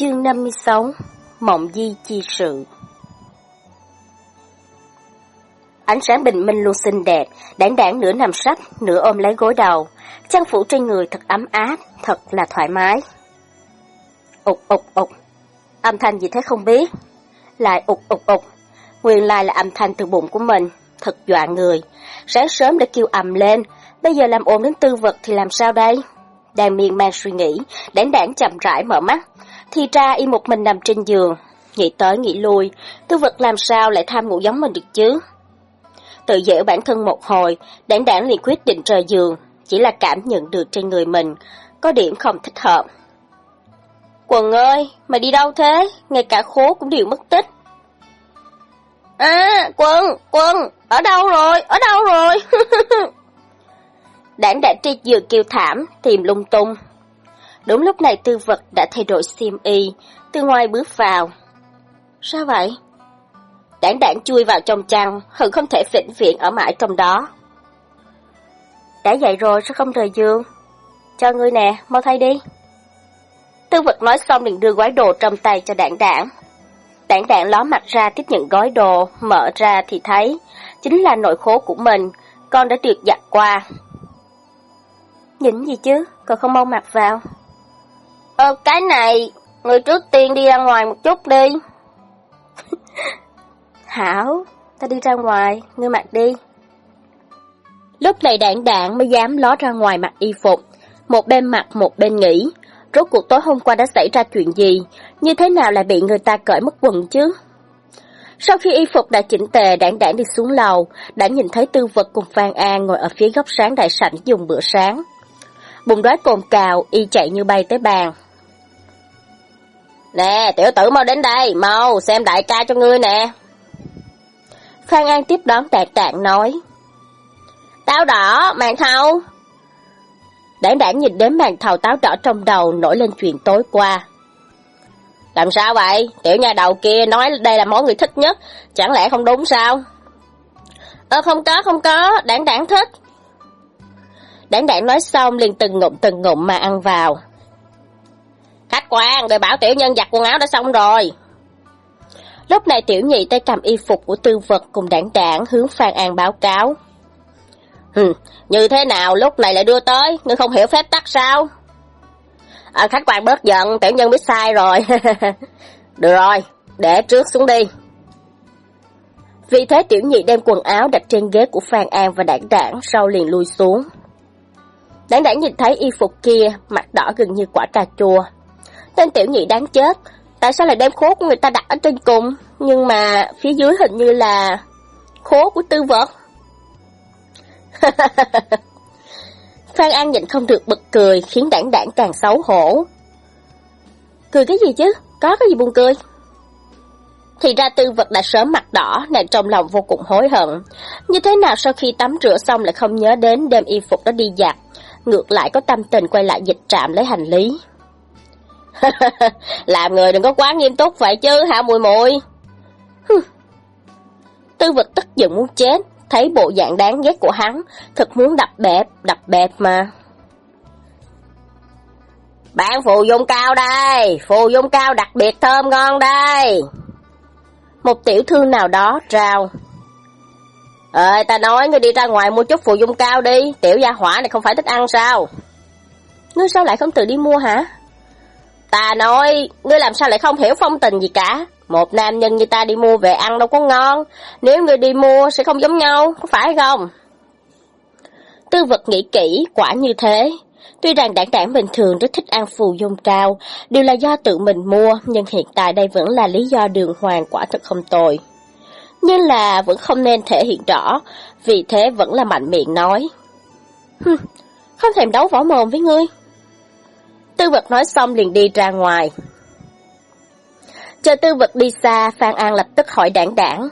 Chương 56 Mộng di chi sự Ánh sáng bình minh luôn xinh đẹp, đảng đảng nửa nằm sấp nửa ôm lấy gối đầu. Trang phủ trên người thật ấm áp, thật là thoải mái. Ục ục ục, âm thanh gì thế không biết. Lại ục ục ục, nguyên lai là âm thanh từ bụng của mình, thật dọa người. Sáng sớm đã kêu ầm lên, bây giờ làm ồn đến tư vật thì làm sao đây? Đang miên man suy nghĩ, đảng đảng chậm rãi mở mắt, thì ra y một mình nằm trên giường, nghĩ tới nghĩ lui, tư vật làm sao lại tham ngủ giống mình được chứ? Tự dễu bản thân một hồi, đảng đảng liền quyết định rời giường, chỉ là cảm nhận được trên người mình, có điểm không thích hợp. Quần ơi, mày đi đâu thế? Ngay cả khố cũng đều mất tích. À, Quân, Quân, ở đâu rồi, ở đâu rồi? đảng đảng trên giường kêu thảm, tìm lung tung, Đúng lúc này tư vật đã thay đổi xiêm y, từ ngoài bước vào. Sao vậy? Đảng đảng chui vào trong chăn, hận không thể vĩnh viễn ở mãi trong đó. Đã dậy rồi sao không rời giường? Cho ngươi nè, mau thay đi. Tư vật nói xong liền đưa gói đồ trong tay cho đảng đảng. Đảng đảng ló mặt ra tiếp nhận gói đồ, mở ra thì thấy, chính là nội khố của mình, con đã được giặt qua. Nhìn gì chứ, còn không mau mặc vào. Ờ, cái này, người trước tiên đi ra ngoài một chút đi. Hảo, ta đi ra ngoài, ngươi mặc đi. Lúc này đạn đạn mới dám ló ra ngoài mặc y phục, một bên mặc một bên nghĩ. Rốt cuộc tối hôm qua đã xảy ra chuyện gì, như thế nào lại bị người ta cởi mất quần chứ? Sau khi y phục đã chỉnh tề, đảng đảng đi xuống lầu, đã nhìn thấy tư vật cùng Phan An ngồi ở phía góc sáng đại sảnh dùng bữa sáng. Bụng đói cồn cào, y chạy như bay tới bàn. Nè, tiểu tử mau đến đây, mau, xem đại ca cho ngươi nè. Phan An tiếp đón tạc tạng nói. Táo đỏ, màn thầu. Đảng đảng nhìn đến màn thầu táo đỏ trong đầu nổi lên chuyện tối qua. Làm sao vậy? Tiểu nhà đầu kia nói đây là món người thích nhất, chẳng lẽ không đúng sao? Ờ không có, không có, đảng đảng thích. Đảng đảng nói xong liền từng ngụm từng ngụm mà ăn vào. Khách quan, đợi bảo tiểu nhân giặt quần áo đã xong rồi. Lúc này tiểu nhị tay cầm y phục của tư vật cùng đảng đảng hướng Phan An báo cáo. Hừ, như thế nào lúc này lại đưa tới, ngươi không hiểu phép tắc sao? À, khách quan bớt giận, tiểu nhân biết sai rồi. Được rồi, để trước xuống đi. Vì thế tiểu nhị đem quần áo đặt trên ghế của Phan An và đảng đảng sau liền lui xuống. Đảng đảng nhìn thấy y phục kia, mặt đỏ gần như quả cà chua. Tên tiểu nhị đáng chết, tại sao lại đem khố của người ta đặt ở trên cùng, nhưng mà phía dưới hình như là khố của tư vật. Phan An nhịn không được bật cười, khiến đảng đảng càng xấu hổ. Cười cái gì chứ? Có cái gì buồn cười? Thì ra tư vật đã sớm mặt đỏ, nàng trong lòng vô cùng hối hận. Như thế nào sau khi tắm rửa xong lại không nhớ đến đem y phục đó đi giặt, ngược lại có tâm tình quay lại dịch trạm lấy hành lý. Làm người đừng có quá nghiêm túc vậy chứ hả mùi mùi. Tư vật tức giận muốn chết, thấy bộ dạng đáng ghét của hắn, thật muốn đập bẹp, đập bẹp mà. Bạn phù dung cao đây, phù dung cao đặc biệt thơm ngon đây. Một tiểu thư nào đó rào. Ơi, ta nói ngươi đi ra ngoài mua chút phù dung cao đi, tiểu gia hỏa này không phải thích ăn sao? Ngươi sao lại không tự đi mua hả? Ta nói, ngươi làm sao lại không hiểu phong tình gì cả? Một nam nhân như ta đi mua về ăn đâu có ngon, nếu ngươi đi mua sẽ không giống nhau, có phải không? Tư vật nghĩ kỹ, quả như thế. Tuy rằng đảng đảng bình thường rất thích ăn phù dung cao, đều là do tự mình mua, nhưng hiện tại đây vẫn là lý do đường hoàng quả thật không tồi. Nhưng là vẫn không nên thể hiện rõ, vì thế vẫn là mạnh miệng nói. Hừm, không thèm đấu võ mồm với ngươi. Tư vật nói xong liền đi ra ngoài. Chờ tư vật đi xa, Phan An lập tức hỏi đảng đảng.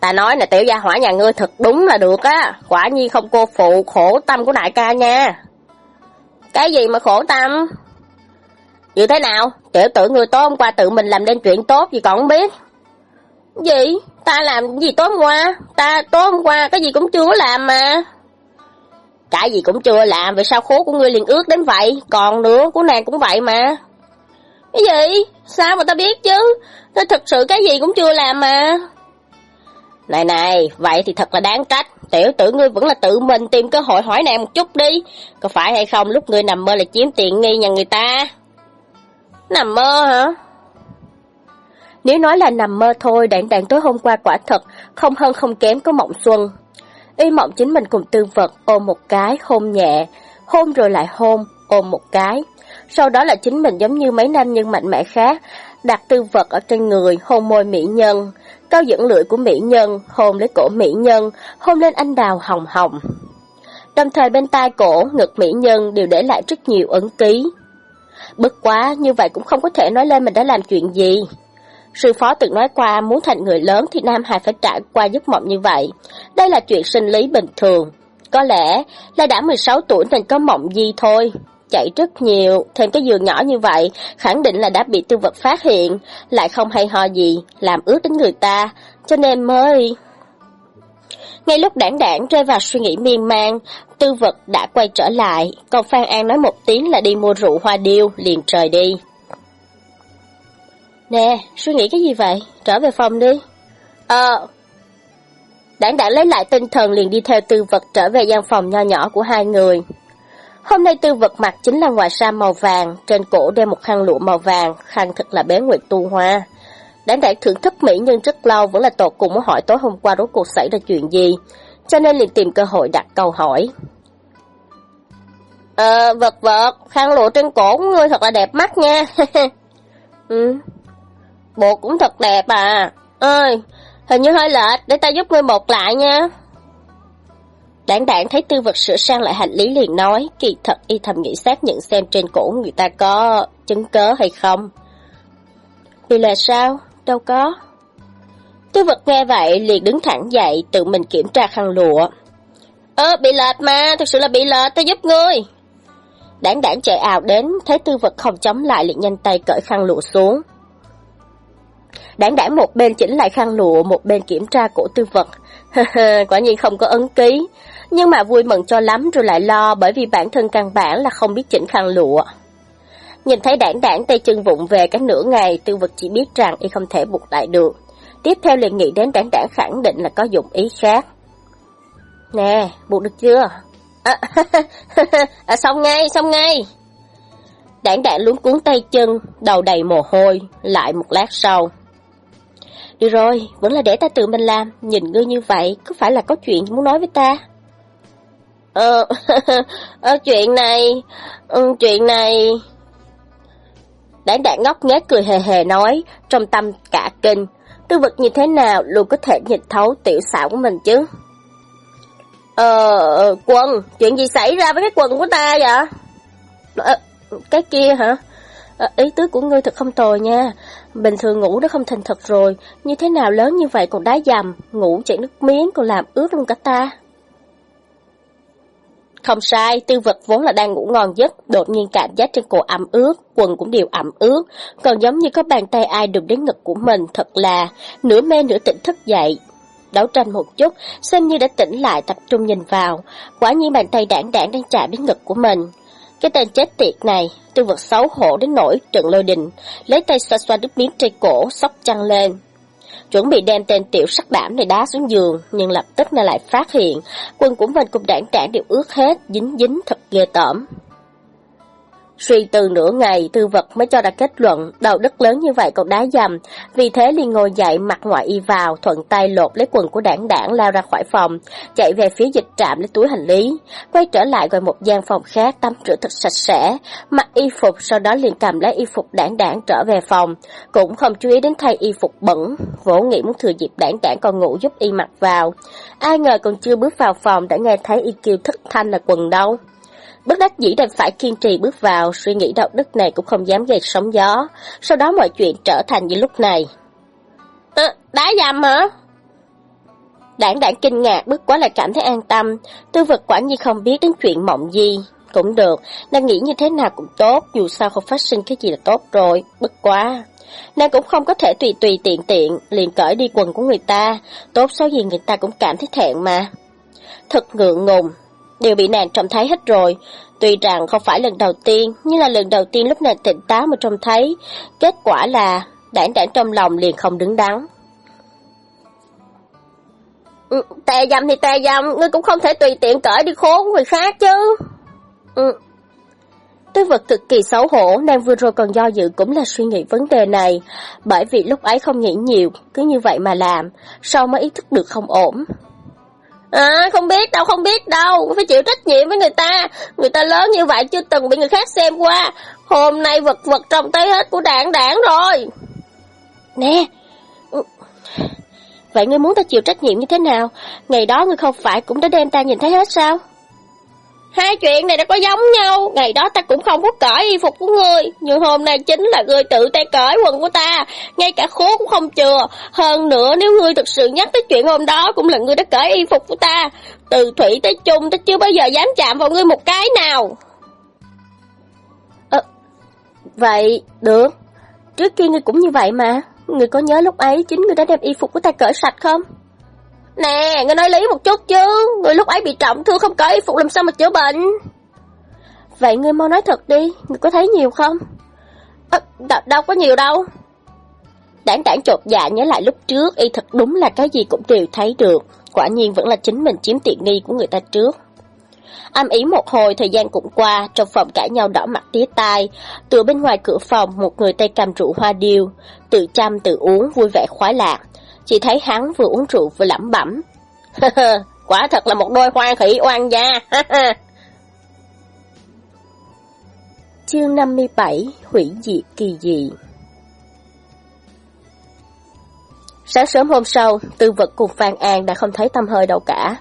Ta nói là tiểu gia hỏa nhà ngươi thật đúng là được á, quả nhiên không cô phụ khổ tâm của đại ca nha. Cái gì mà khổ tâm? Như thế nào? Tiểu tử ngươi tối hôm qua tự mình làm nên chuyện tốt gì còn không biết. Gì? Ta làm gì tối hôm qua? Ta tối hôm qua cái gì cũng chưa làm mà. Cái gì cũng chưa làm, vì sao khố của ngươi liền ướt đến vậy, còn nữa của nàng cũng vậy mà. Cái gì? Sao mà ta biết chứ? Ta thật sự cái gì cũng chưa làm mà. Này này, vậy thì thật là đáng trách. Tiểu tử ngươi vẫn là tự mình tìm cơ hội hỏi nàng một chút đi. Có phải hay không lúc ngươi nằm mơ là chiếm tiện nghi nhà người ta? Nằm mơ hả? Nếu nói là nằm mơ thôi, đạn đạn tối hôm qua quả thật, không hơn không kém có mộng xuân. Y mộng chính mình cùng tư vật ôm một cái, hôn nhẹ, hôn rồi lại hôn, ôm một cái. Sau đó là chính mình giống như mấy nam nhân mạnh mẽ khác, đặt tư vật ở trên người, hôn môi mỹ nhân, cao dẫn lưỡi của mỹ nhân, hôn lấy cổ mỹ nhân, hôn lên anh đào hồng hồng. Đồng thời bên tai cổ, ngực mỹ nhân đều để lại rất nhiều ấn ký. Bất quá, như vậy cũng không có thể nói lên mình đã làm chuyện gì. Sư phó từng nói qua muốn thành người lớn thì Nam Hải phải trải qua giấc mộng như vậy. Đây là chuyện sinh lý bình thường. Có lẽ là đã 16 tuổi nên có mộng gì thôi. Chạy rất nhiều, thêm cái giường nhỏ như vậy, khẳng định là đã bị tư vật phát hiện, lại không hay ho gì, làm ướt đến người ta, cho nên mới... Ngay lúc đảng đảng rơi vào suy nghĩ miên man, tư vật đã quay trở lại, còn Phan An nói một tiếng là đi mua rượu hoa điêu, liền trời đi. Nè, suy nghĩ cái gì vậy? Trở về phòng đi. Ờ. Đảng đã lấy lại tinh thần liền đi theo tư vật trở về gian phòng nho nhỏ của hai người. Hôm nay tư vật mặc chính là ngoài sa màu vàng, trên cổ đeo một khăn lụa màu vàng, khăn thật là bé nguyệt tu hoa. Đảng đảng thưởng thức mỹ nhân rất lâu vẫn là tột cùng muốn hỏi tối hôm qua rốt cuộc xảy ra chuyện gì, cho nên liền tìm cơ hội đặt câu hỏi. Ờ, vật vật, khăn lụa trên cổ của ngươi thật là đẹp mắt nha. ừ, bộ cũng thật đẹp à. Ơi, hình như hơi lệch, để ta giúp ngươi một lại nha. Đảng đảng thấy tư vật sửa sang lại hành lý liền nói, kỳ thật y thầm nghĩ xác nhận xem trên cổ người ta có chứng cớ hay không. Vì là sao? Đâu có. Tư vật nghe vậy liền đứng thẳng dậy, tự mình kiểm tra khăn lụa. Ơ, bị lệch mà, thật sự là bị lệch, ta giúp ngươi. Đảng đảng chạy ào đến, thấy tư vật không chống lại liền nhanh tay cởi khăn lụa xuống. Đảng đảng một bên chỉnh lại khăn lụa, một bên kiểm tra cổ tư vật. Quả nhiên không có ấn ký, nhưng mà vui mừng cho lắm rồi lại lo bởi vì bản thân căn bản là không biết chỉnh khăn lụa. Nhìn thấy đảng đảng tay chân vụng về cả nửa ngày, tư vật chỉ biết rằng y không thể buộc lại được. Tiếp theo liền nghĩ đến đảng đảng khẳng định là có dụng ý khác. Nè, buộc được chưa? À, à, xong ngay, xong ngay. Đảng đảng luống cuốn tay chân, đầu đầy mồ hôi, lại một lát sau. Được rồi, vẫn là để ta tự mình làm, nhìn ngươi như vậy, có phải là có chuyện muốn nói với ta? Ờ, ờ chuyện này, ừ, chuyện này... Đáng đạn ngốc nghếch cười hề hề nói, trong tâm cả kinh, tư vật như thế nào luôn có thể nhìn thấu tiểu xảo của mình chứ? Ờ, ờ quần, chuyện gì xảy ra với cái quần của ta vậy? Ờ, cái kia hả? À, ý tứ của ngươi thật không tồi nha. Bình thường ngủ đã không thành thật rồi, như thế nào lớn như vậy còn đá dầm, ngủ chảy nước miếng còn làm ướt luôn cả ta. Không sai, tư vật vốn là đang ngủ ngon giấc, đột nhiên cảm giác trên cổ ẩm ướt, quần cũng đều ẩm ướt, còn giống như có bàn tay ai đụng đến ngực của mình, thật là nửa mê nửa tỉnh thức dậy. Đấu tranh một chút, xem như đã tỉnh lại tập trung nhìn vào, quả nhiên bàn tay đảng đảng đang chạm đến ngực của mình. Cái tên chết tiệt này, tôi vật xấu hổ đến nỗi trận lôi đình, lấy tay xoa xoa đứt miếng trên cổ, sóc chăn lên. Chuẩn bị đem tên tiểu sắc đảm này đá xuống giường, nhưng lập tức nó lại phát hiện, quần của mình cùng đảng đảng đều ướt hết, dính dính thật ghê tởm. Suy từ nửa ngày, tư vật mới cho ra kết luận, đầu đất lớn như vậy còn đá dầm, vì thế liền ngồi dậy mặc ngoại y vào, thuận tay lột lấy quần của đảng đảng lao ra khỏi phòng, chạy về phía dịch trạm lấy túi hành lý, quay trở lại gọi một gian phòng khác tắm rửa thật sạch sẽ, mặc y phục, sau đó liền cầm lấy y phục đảng đảng trở về phòng, cũng không chú ý đến thay y phục bẩn, vỗ nghĩ muốn thừa dịp đảng đảng còn ngủ giúp y mặc vào. Ai ngờ còn chưa bước vào phòng đã nghe thấy y kêu thất thanh là quần đâu. Bất đắc dĩ đành phải kiên trì bước vào, suy nghĩ đạo đức này cũng không dám gây sóng gió. Sau đó mọi chuyện trở thành như lúc này. À, đá dầm hả? Đảng đảng kinh ngạc bước quá lại cảm thấy an tâm. Tư vật quả như không biết đến chuyện mộng gì. Cũng được, nàng nghĩ như thế nào cũng tốt, dù sao không phát sinh cái gì là tốt rồi, bất quá. Nàng cũng không có thể tùy tùy tiện tiện, liền cởi đi quần của người ta, tốt số gì người ta cũng cảm thấy thẹn mà. Thật ngượng ngùng, đều bị nàng trông thấy hết rồi. Tuy rằng không phải lần đầu tiên, nhưng là lần đầu tiên lúc nàng tỉnh táo mà trông thấy. Kết quả là đảng đảng trong lòng liền không đứng đắn. Ừ, tè dầm thì tè dầm, ngươi cũng không thể tùy tiện cởi đi khốn người khác chứ. Ừ. Tư vật cực kỳ xấu hổ, nàng vừa rồi còn do dự cũng là suy nghĩ vấn đề này, bởi vì lúc ấy không nghĩ nhiều, cứ như vậy mà làm, sau mới ý thức được không ổn. À, không biết đâu, không biết đâu, phải chịu trách nhiệm với người ta, người ta lớn như vậy chưa từng bị người khác xem qua, hôm nay vật vật trong tay hết của đảng đảng rồi. Nè, vậy ngươi muốn ta chịu trách nhiệm như thế nào? Ngày đó ngươi không phải cũng đã đem ta nhìn thấy hết sao? Hai chuyện này đã có giống nhau, ngày đó ta cũng không có cởi y phục của ngươi, nhưng hôm nay chính là ngươi tự tay cởi quần của ta, ngay cả khố cũng không chừa. Hơn nữa nếu ngươi thực sự nhắc tới chuyện hôm đó cũng là ngươi đã cởi y phục của ta, từ thủy tới chung ta chưa bao giờ dám chạm vào ngươi một cái nào. À, vậy, được, trước kia ngươi cũng như vậy mà, ngươi có nhớ lúc ấy chính ngươi đã đem y phục của ta cởi sạch không? Nè, ngươi nói lý một chút chứ, người lúc ấy bị trọng thương không có y phục làm sao mà chữa bệnh. Vậy ngươi mau nói thật đi, ngươi có thấy nhiều không? À, đâu, đâu có nhiều đâu. Đảng đảng chột dạ nhớ lại lúc trước, y thật đúng là cái gì cũng đều thấy được. Quả nhiên vẫn là chính mình chiếm tiện nghi của người ta trước. Âm ý một hồi, thời gian cũng qua, trong phòng cãi nhau đỏ mặt tía tai. Từ bên ngoài cửa phòng, một người tay cầm rượu hoa điêu, tự chăm tự uống, vui vẻ khoái lạc chỉ thấy hắn vừa uống rượu vừa lẩm bẩm. Quả thật là một đôi hoang khỉ oan gia. Chương 57 Hủy diệt kỳ dị Sáng sớm hôm sau, tư vật cùng Phan An đã không thấy tâm hơi đâu cả.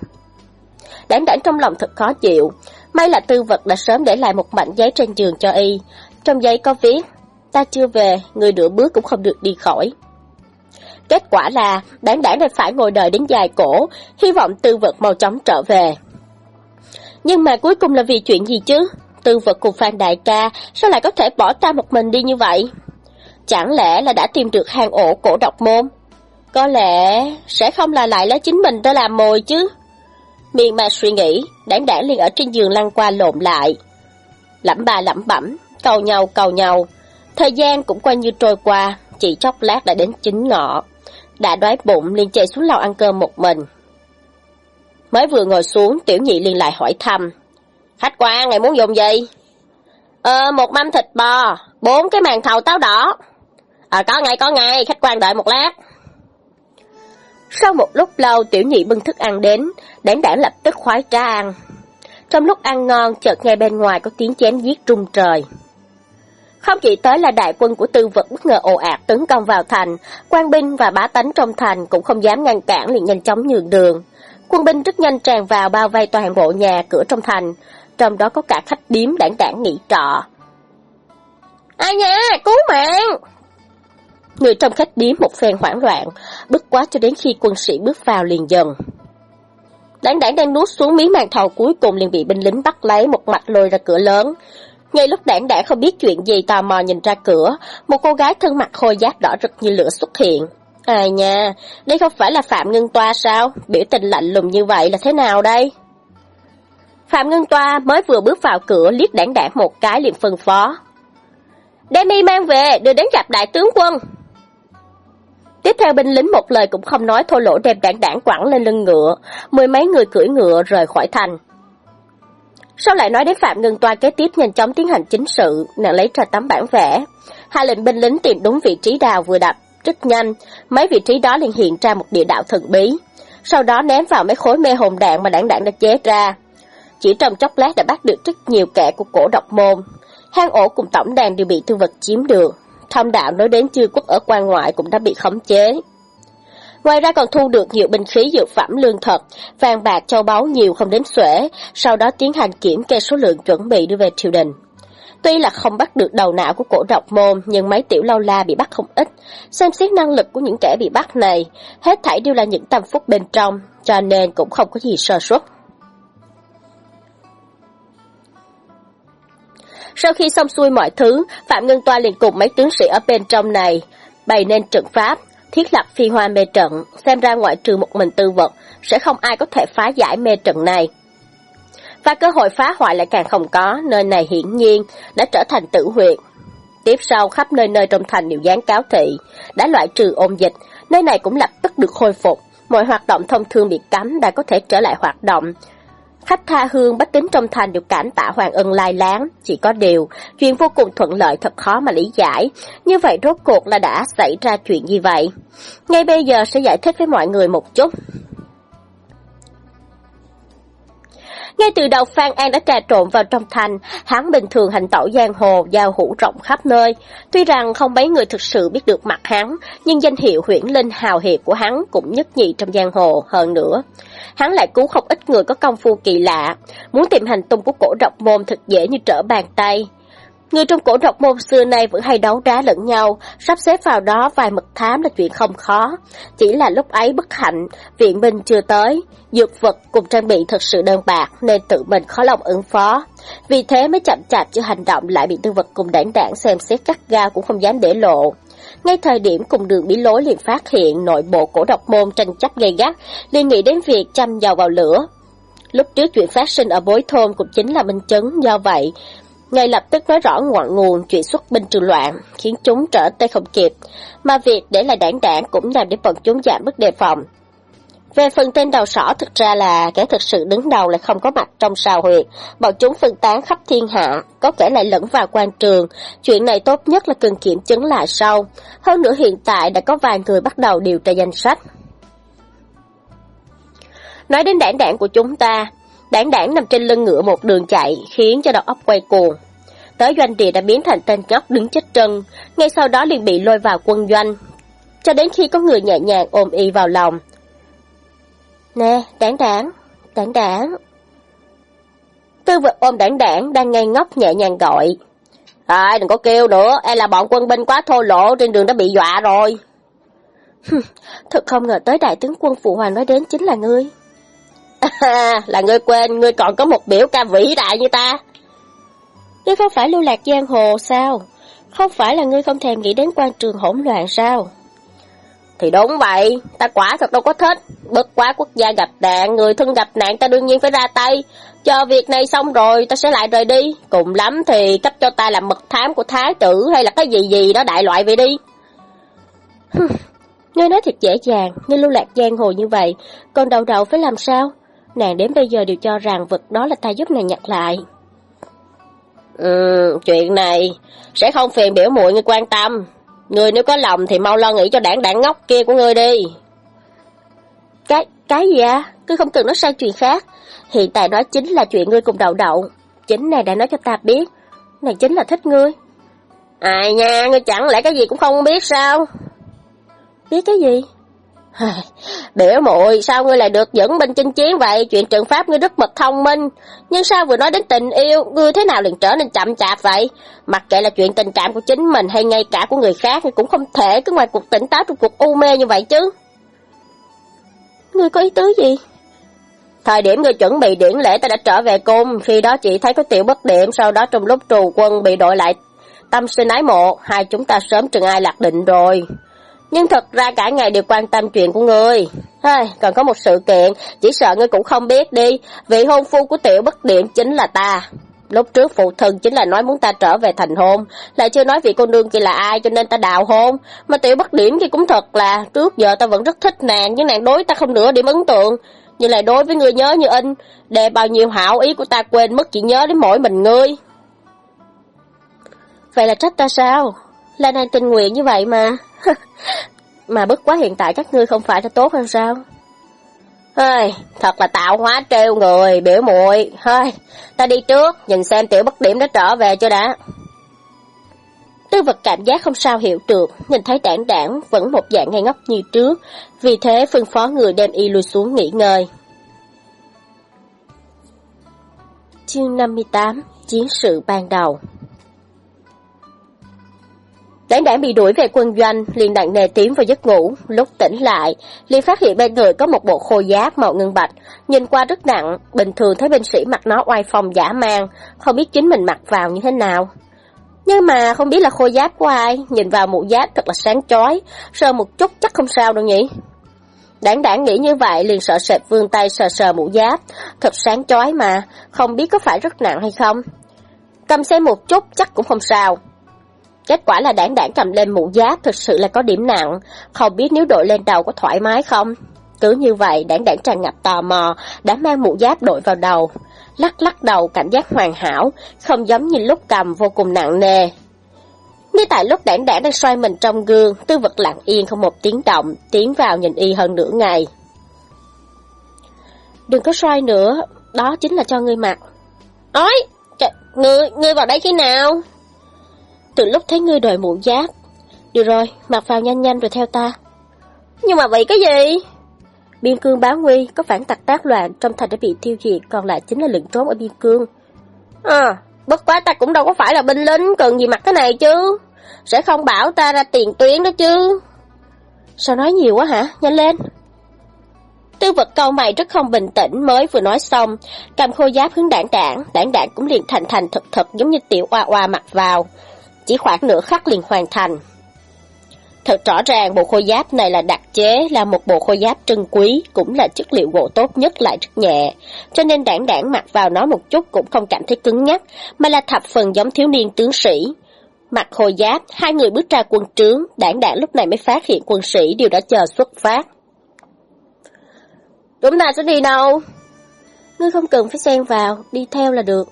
Đáng đảnh trong lòng thật khó chịu, may là tư vật đã sớm để lại một mảnh giấy trên giường cho y. Trong giấy có viết, ta chưa về, người nửa bước cũng không được đi khỏi. Kết quả là đáng đáng nên phải ngồi đợi đến dài cổ, hy vọng tư vật mau chóng trở về. Nhưng mà cuối cùng là vì chuyện gì chứ? Tư vật cùng Phan Đại ca sao lại có thể bỏ ta một mình đi như vậy? Chẳng lẽ là đã tìm được hang ổ cổ độc môn? Có lẽ sẽ không là lại lấy chính mình tới làm mồi chứ? Miền mà suy nghĩ, đáng đáng liền ở trên giường lăn qua lộn lại. Lẩm bà lẩm bẩm, cầu nhau cầu nhau. Thời gian cũng qua như trôi qua, chỉ chốc lát đã đến chính ngọ đã đói bụng liền chạy xuống lầu ăn cơm một mình. Mới vừa ngồi xuống, tiểu nhị liền lại hỏi thăm. Khách quan, ngày muốn dùng gì? Ờ, một mâm thịt bò, bốn cái màn thầu táo đỏ. Ờ, có ngay, có ngay, khách quan đợi một lát. Sau một lúc lâu, tiểu nhị bưng thức ăn đến, đảng đảng lập tức khoái ra ăn. Trong lúc ăn ngon, chợt nghe bên ngoài có tiếng chém giết trung trời. Không chỉ tới là đại quân của tư vật bất ngờ ồ ạt tấn công vào thành, quan binh và bá tánh trong thành cũng không dám ngăn cản liền nhanh chóng nhường đường. Quân binh rất nhanh tràn vào bao vây toàn bộ nhà cửa trong thành, trong đó có cả khách điếm đảng đảng nghỉ trọ. Ai nha, cứu mạng! Người trong khách điếm một phen hoảng loạn, bức quá cho đến khi quân sĩ bước vào liền dần. Đảng đảng đang nuốt xuống miếng màn thầu cuối cùng liền bị binh lính bắt lấy một mạch lôi ra cửa lớn. Ngay lúc đảng đã không biết chuyện gì tò mò nhìn ra cửa, một cô gái thân mặt khôi giác đỏ rực như lửa xuất hiện. À nha, đây không phải là Phạm Ngân Toa sao? Biểu tình lạnh lùng như vậy là thế nào đây? Phạm Ngân Toa mới vừa bước vào cửa liếc đảng đảng một cái liền phân phó. Đem y mang về, đưa đến gặp đại tướng quân. Tiếp theo binh lính một lời cũng không nói thô lỗ đem đảng đảng quẳng lên lưng ngựa, mười mấy người cưỡi ngựa rời khỏi thành. Sau lại nói đến Phạm Ngân Toa kế tiếp nhanh chóng tiến hành chính sự, nàng lấy ra tấm bản vẽ. Hai lệnh binh lính tìm đúng vị trí đào vừa đập, rất nhanh, mấy vị trí đó liền hiện ra một địa đạo thần bí. Sau đó ném vào mấy khối mê hồn đạn mà đảng đạn đã chế ra. Chỉ trong chốc lát đã bắt được rất nhiều kẻ của cổ độc môn. Hang ổ cùng tổng đàn đều bị thư vật chiếm được. Thông đạo nói đến chư quốc ở quan ngoại cũng đã bị khống chế. Ngoài ra còn thu được nhiều binh khí dược phẩm lương thực, vàng bạc châu báu nhiều không đến xuể, sau đó tiến hành kiểm kê số lượng chuẩn bị đưa về triều đình. Tuy là không bắt được đầu não của cổ độc môn, nhưng mấy tiểu lâu la bị bắt không ít. Xem xét năng lực của những kẻ bị bắt này, hết thảy đều là những tâm phúc bên trong, cho nên cũng không có gì sơ suất. Sau khi xong xuôi mọi thứ, Phạm Ngân Toa liền cùng mấy tướng sĩ ở bên trong này bày nên trận pháp, thiết lập phi hoa mê trận, xem ra ngoại trừ một mình tư vật, sẽ không ai có thể phá giải mê trận này. và cơ hội phá hoại lại càng không có, nơi này hiển nhiên đã trở thành tử huyệt. Tiếp sau khắp nơi nơi trong thành đều dán cáo thị, đã loại trừ ôn dịch, nơi này cũng lập tức được khôi phục, mọi hoạt động thông thương bị cấm đã có thể trở lại hoạt động. Khách tha hương bách tính trong thành đều cảm tạ Hoàng Ân lai láng, chỉ có điều, chuyện vô cùng thuận lợi thật khó mà lý giải, như vậy rốt cuộc là đã xảy ra chuyện gì vậy? Ngay bây giờ sẽ giải thích với mọi người một chút. Ngay từ đầu Phan An đã trà trộn vào trong thành, hắn bình thường hành tẩu giang hồ, giao hữu rộng khắp nơi. Tuy rằng không mấy người thực sự biết được mặt hắn, nhưng danh hiệu huyển linh hào hiệp của hắn cũng nhất nhị trong giang hồ hơn nữa. Hắn lại cứu không ít người có công phu kỳ lạ, muốn tìm hành tung của cổ độc môn thật dễ như trở bàn tay. Người trong cổ độc môn xưa nay vẫn hay đấu đá lẫn nhau, sắp xếp vào đó vài mật thám là chuyện không khó. Chỉ là lúc ấy bất hạnh, viện binh chưa tới, dược vật cùng trang bị thật sự đơn bạc nên tự mình khó lòng ứng phó. Vì thế mới chậm chạp chưa hành động lại bị tư vật cùng đảng đảng xem xét cắt ga cũng không dám để lộ. Ngay thời điểm cùng đường bí lối liền phát hiện nội bộ cổ độc môn tranh chấp gay gắt, liền nghĩ đến việc chăm dầu vào lửa. Lúc trước chuyện phát sinh ở bối thôn cũng chính là minh chứng do vậy, ngay lập tức nói rõ ngọn nguồn chuyện xuất binh trừ loạn, khiến chúng trở tay không kịp, mà việc để lại đảng đảng cũng làm để bọn chúng giảm mức đề phòng. Về phần tên đầu sỏ thực ra là kẻ thực sự đứng đầu lại không có mặt trong sao huyệt, bọn chúng phân tán khắp thiên hạ, có kẻ lại lẫn vào quan trường, chuyện này tốt nhất là cần kiểm chứng lại sau. Hơn nữa hiện tại đã có vài người bắt đầu điều tra danh sách. Nói đến đảng đảng của chúng ta, Đảng đảng nằm trên lưng ngựa một đường chạy, khiến cho đầu óc quay cuồng. Tới doanh địa đã biến thành tên nhóc đứng chết chân, ngay sau đó liền bị lôi vào quân doanh. Cho đến khi có người nhẹ nhàng ôm y vào lòng. Nè, đảng đảng, đảng đảng. Tư vật ôm đảng đảng đang ngay ngóc nhẹ nhàng gọi. Ai đừng có kêu nữa, e là bọn quân binh quá thô lỗ trên đường đã bị dọa rồi. Thật không ngờ tới đại tướng quân Phụ Hoàng nói đến chính là ngươi. À, là ngươi quên, ngươi còn có một biểu ca vĩ đại như ta. Ngươi không phải lưu lạc giang hồ sao? Không phải là ngươi không thèm nghĩ đến quan trường hỗn loạn sao? Thì đúng vậy, ta quả thật đâu có thích. Bất quá quốc gia gặp nạn, người thân gặp nạn ta đương nhiên phải ra tay. Cho việc này xong rồi, ta sẽ lại rời đi. Cùng lắm thì cấp cho ta làm mật thám của thái tử hay là cái gì gì đó đại loại vậy đi. Ngươi nói thật dễ dàng, ngươi lưu lạc giang hồ như vậy, còn đầu đầu phải làm sao? Nàng đến bây giờ đều cho rằng vật đó là ta giúp nàng nhặt lại. Ừ, chuyện này sẽ không phiền biểu muội ngươi quan tâm. Ngươi nếu có lòng thì mau lo nghĩ cho đảng đảng ngốc kia của ngươi đi. Cái, cái gì à? Cứ không cần nói sang chuyện khác. Hiện tại đó chính là chuyện ngươi cùng đậu đậu. Chính này đã nói cho ta biết. Nàng chính là thích ngươi. Ai nha, ngươi chẳng lẽ cái gì cũng không biết sao? Biết cái gì? Biểu muội sao ngươi lại được dẫn binh chinh chiến vậy? Chuyện trận pháp ngươi rất mật thông minh. Nhưng sao vừa nói đến tình yêu, ngươi thế nào liền trở nên chậm chạp vậy? Mặc kệ là chuyện tình cảm của chính mình hay ngay cả của người khác thì cũng không thể cứ ngoài cuộc tỉnh táo trong cuộc u mê như vậy chứ. Ngươi có ý tứ gì? Thời điểm ngươi chuẩn bị điển lễ ta đã trở về cung, khi đó chỉ thấy có tiểu bất điểm, sau đó trong lúc trù quân bị đội lại tâm sinh ái mộ, hai chúng ta sớm trừng ai lạc định rồi. Nhưng thật ra cả ngày đều quan tâm chuyện của ngươi. Hey, còn có một sự kiện, chỉ sợ ngươi cũng không biết đi, vị hôn phu của tiểu bất điểm chính là ta. Lúc trước phụ thân chính là nói muốn ta trở về thành hôn, lại chưa nói vị cô nương kia là ai cho nên ta đào hôn. Mà tiểu bất điểm kia cũng thật là, trước giờ ta vẫn rất thích nàng, nhưng nàng đối ta không nửa điểm ấn tượng. Nhưng lại đối với ngươi nhớ như in, để bao nhiêu hảo ý của ta quên mất chỉ nhớ đến mỗi mình ngươi. Vậy là trách ta sao? Là nàng tình nguyện như vậy mà. mà bất quá hiện tại các ngươi không phải là tốt hơn sao? Hơi, thật là tạo hóa trêu người, biểu muội Hơi, ta đi trước, nhìn xem tiểu bất điểm đã trở về chưa đã. Tư vật cảm giác không sao hiểu được, nhìn thấy đảng đảng vẫn một dạng ngay ngốc như trước, vì thế phân phó người đem y lui xuống nghỉ ngơi. Chương 58 Chiến sự ban đầu Đảng đảng bị đuổi về quân doanh, liền nặng nề tím vào giấc ngủ, lúc tỉnh lại, liền phát hiện bên người có một bộ khôi giáp màu ngân bạch, nhìn qua rất nặng, bình thường thấy binh sĩ mặc nó oai phong giả mang, không biết chính mình mặc vào như thế nào. Nhưng mà không biết là khôi giáp của ai, nhìn vào mũ giáp thật là sáng chói, sờ một chút chắc không sao đâu nhỉ. Đảng đảng nghĩ như vậy liền sợ sệt vươn tay sờ sờ mũ giáp, thật sáng chói mà, không biết có phải rất nặng hay không. Cầm xem một chút chắc cũng không sao. Kết quả là đảng đảng cầm lên mũ giáp thực sự là có điểm nặng, không biết nếu đội lên đầu có thoải mái không. Cứ như vậy đảng đảng tràn ngập tò mò, đã mang mũ giáp đội vào đầu. Lắc lắc đầu cảm giác hoàn hảo, không giống như lúc cầm vô cùng nặng nề. Ngay tại lúc đảng đảng đang xoay mình trong gương, tư vật lặng yên không một tiếng động, tiến vào nhìn y hơn nửa ngày. Đừng có xoay nữa, đó chính là cho ngươi mặc. Ôi, trời, ngươi, ngươi vào đây khi nào? Từ lúc thấy ngươi đội mũ giáp. Được rồi, mặc vào nhanh nhanh rồi theo ta. Nhưng mà vậy cái gì? Biên cương báo nguy, có phản tặc tác loạn, trong thành đã bị tiêu diệt, còn lại chính là lượng trốn ở biên cương. À, bất quá ta cũng đâu có phải là binh lính, cần gì mặc cái này chứ. Sẽ không bảo ta ra tiền tuyến đó chứ. Sao nói nhiều quá hả? Nhanh lên. Tư vật câu mày rất không bình tĩnh mới vừa nói xong, cầm khô giáp hướng đảng đảng, đảng đảng cũng liền thành thành thật thật giống như tiểu oa oa mặc vào. Chỉ khoảng nửa khắc liền hoàn thành. Thật rõ ràng bộ khôi giáp này là đặc chế, là một bộ khôi giáp trân quý, cũng là chất liệu gỗ tốt nhất lại rất nhẹ. Cho nên đảng đảng mặc vào nó một chút cũng không cảm thấy cứng nhắc, mà là thập phần giống thiếu niên tướng sĩ. Mặc khôi giáp, hai người bước ra quân trướng, đảng đảng lúc này mới phát hiện quân sĩ đều đã chờ xuất phát. Chúng ta sẽ đi đâu? Ngươi không cần phải xen vào, đi theo là được.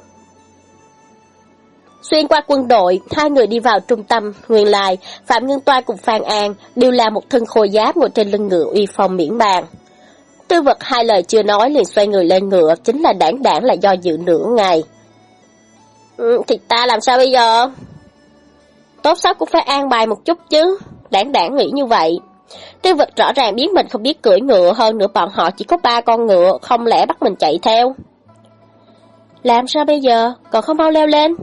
Xuyên qua quân đội, hai người đi vào trung tâm, nguyên lai, Phạm Ngân Toa cùng Phan An đều là một thân khôi giáp ngồi trên lưng ngựa uy phong miễn bàn. Tư vật hai lời chưa nói liền xoay người lên ngựa, chính là đảng đảng là do dự nửa ngày. Ừ, thì ta làm sao bây giờ? Tốt xấu cũng phải an bài một chút chứ, đảng đảng nghĩ như vậy. Tư vật rõ ràng biết mình không biết cưỡi ngựa hơn nữa bọn họ chỉ có ba con ngựa, không lẽ bắt mình chạy theo. Làm sao bây giờ, còn không mau leo lên?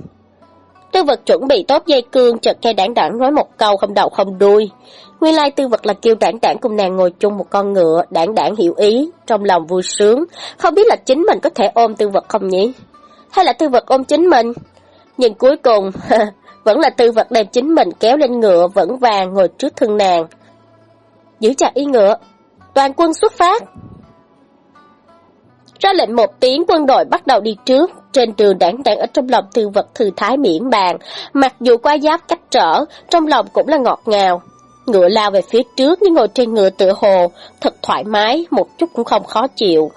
Tư vật chuẩn bị tốt dây cương, chợt nghe đảng đảng nói một câu không đầu không đuôi. Nguyên lai tư vật là kêu đảng đảng cùng nàng ngồi chung một con ngựa, đảng đảng hiểu ý, trong lòng vui sướng, không biết là chính mình có thể ôm tư vật không nhỉ? Hay là tư vật ôm chính mình? Nhưng cuối cùng, vẫn là tư vật đem chính mình kéo lên ngựa vẫn vàng ngồi trước thân nàng. Giữ chặt y ngựa, toàn quân xuất phát. Ra lệnh một tiếng quân đội bắt đầu đi trước, trên trường đảng đảng ở trong lòng tư vật thư thái miễn bàn, mặc dù qua giáp cách trở, trong lòng cũng là ngọt ngào. Ngựa lao về phía trước nhưng ngồi trên ngựa tựa hồ, thật thoải mái, một chút cũng không khó chịu.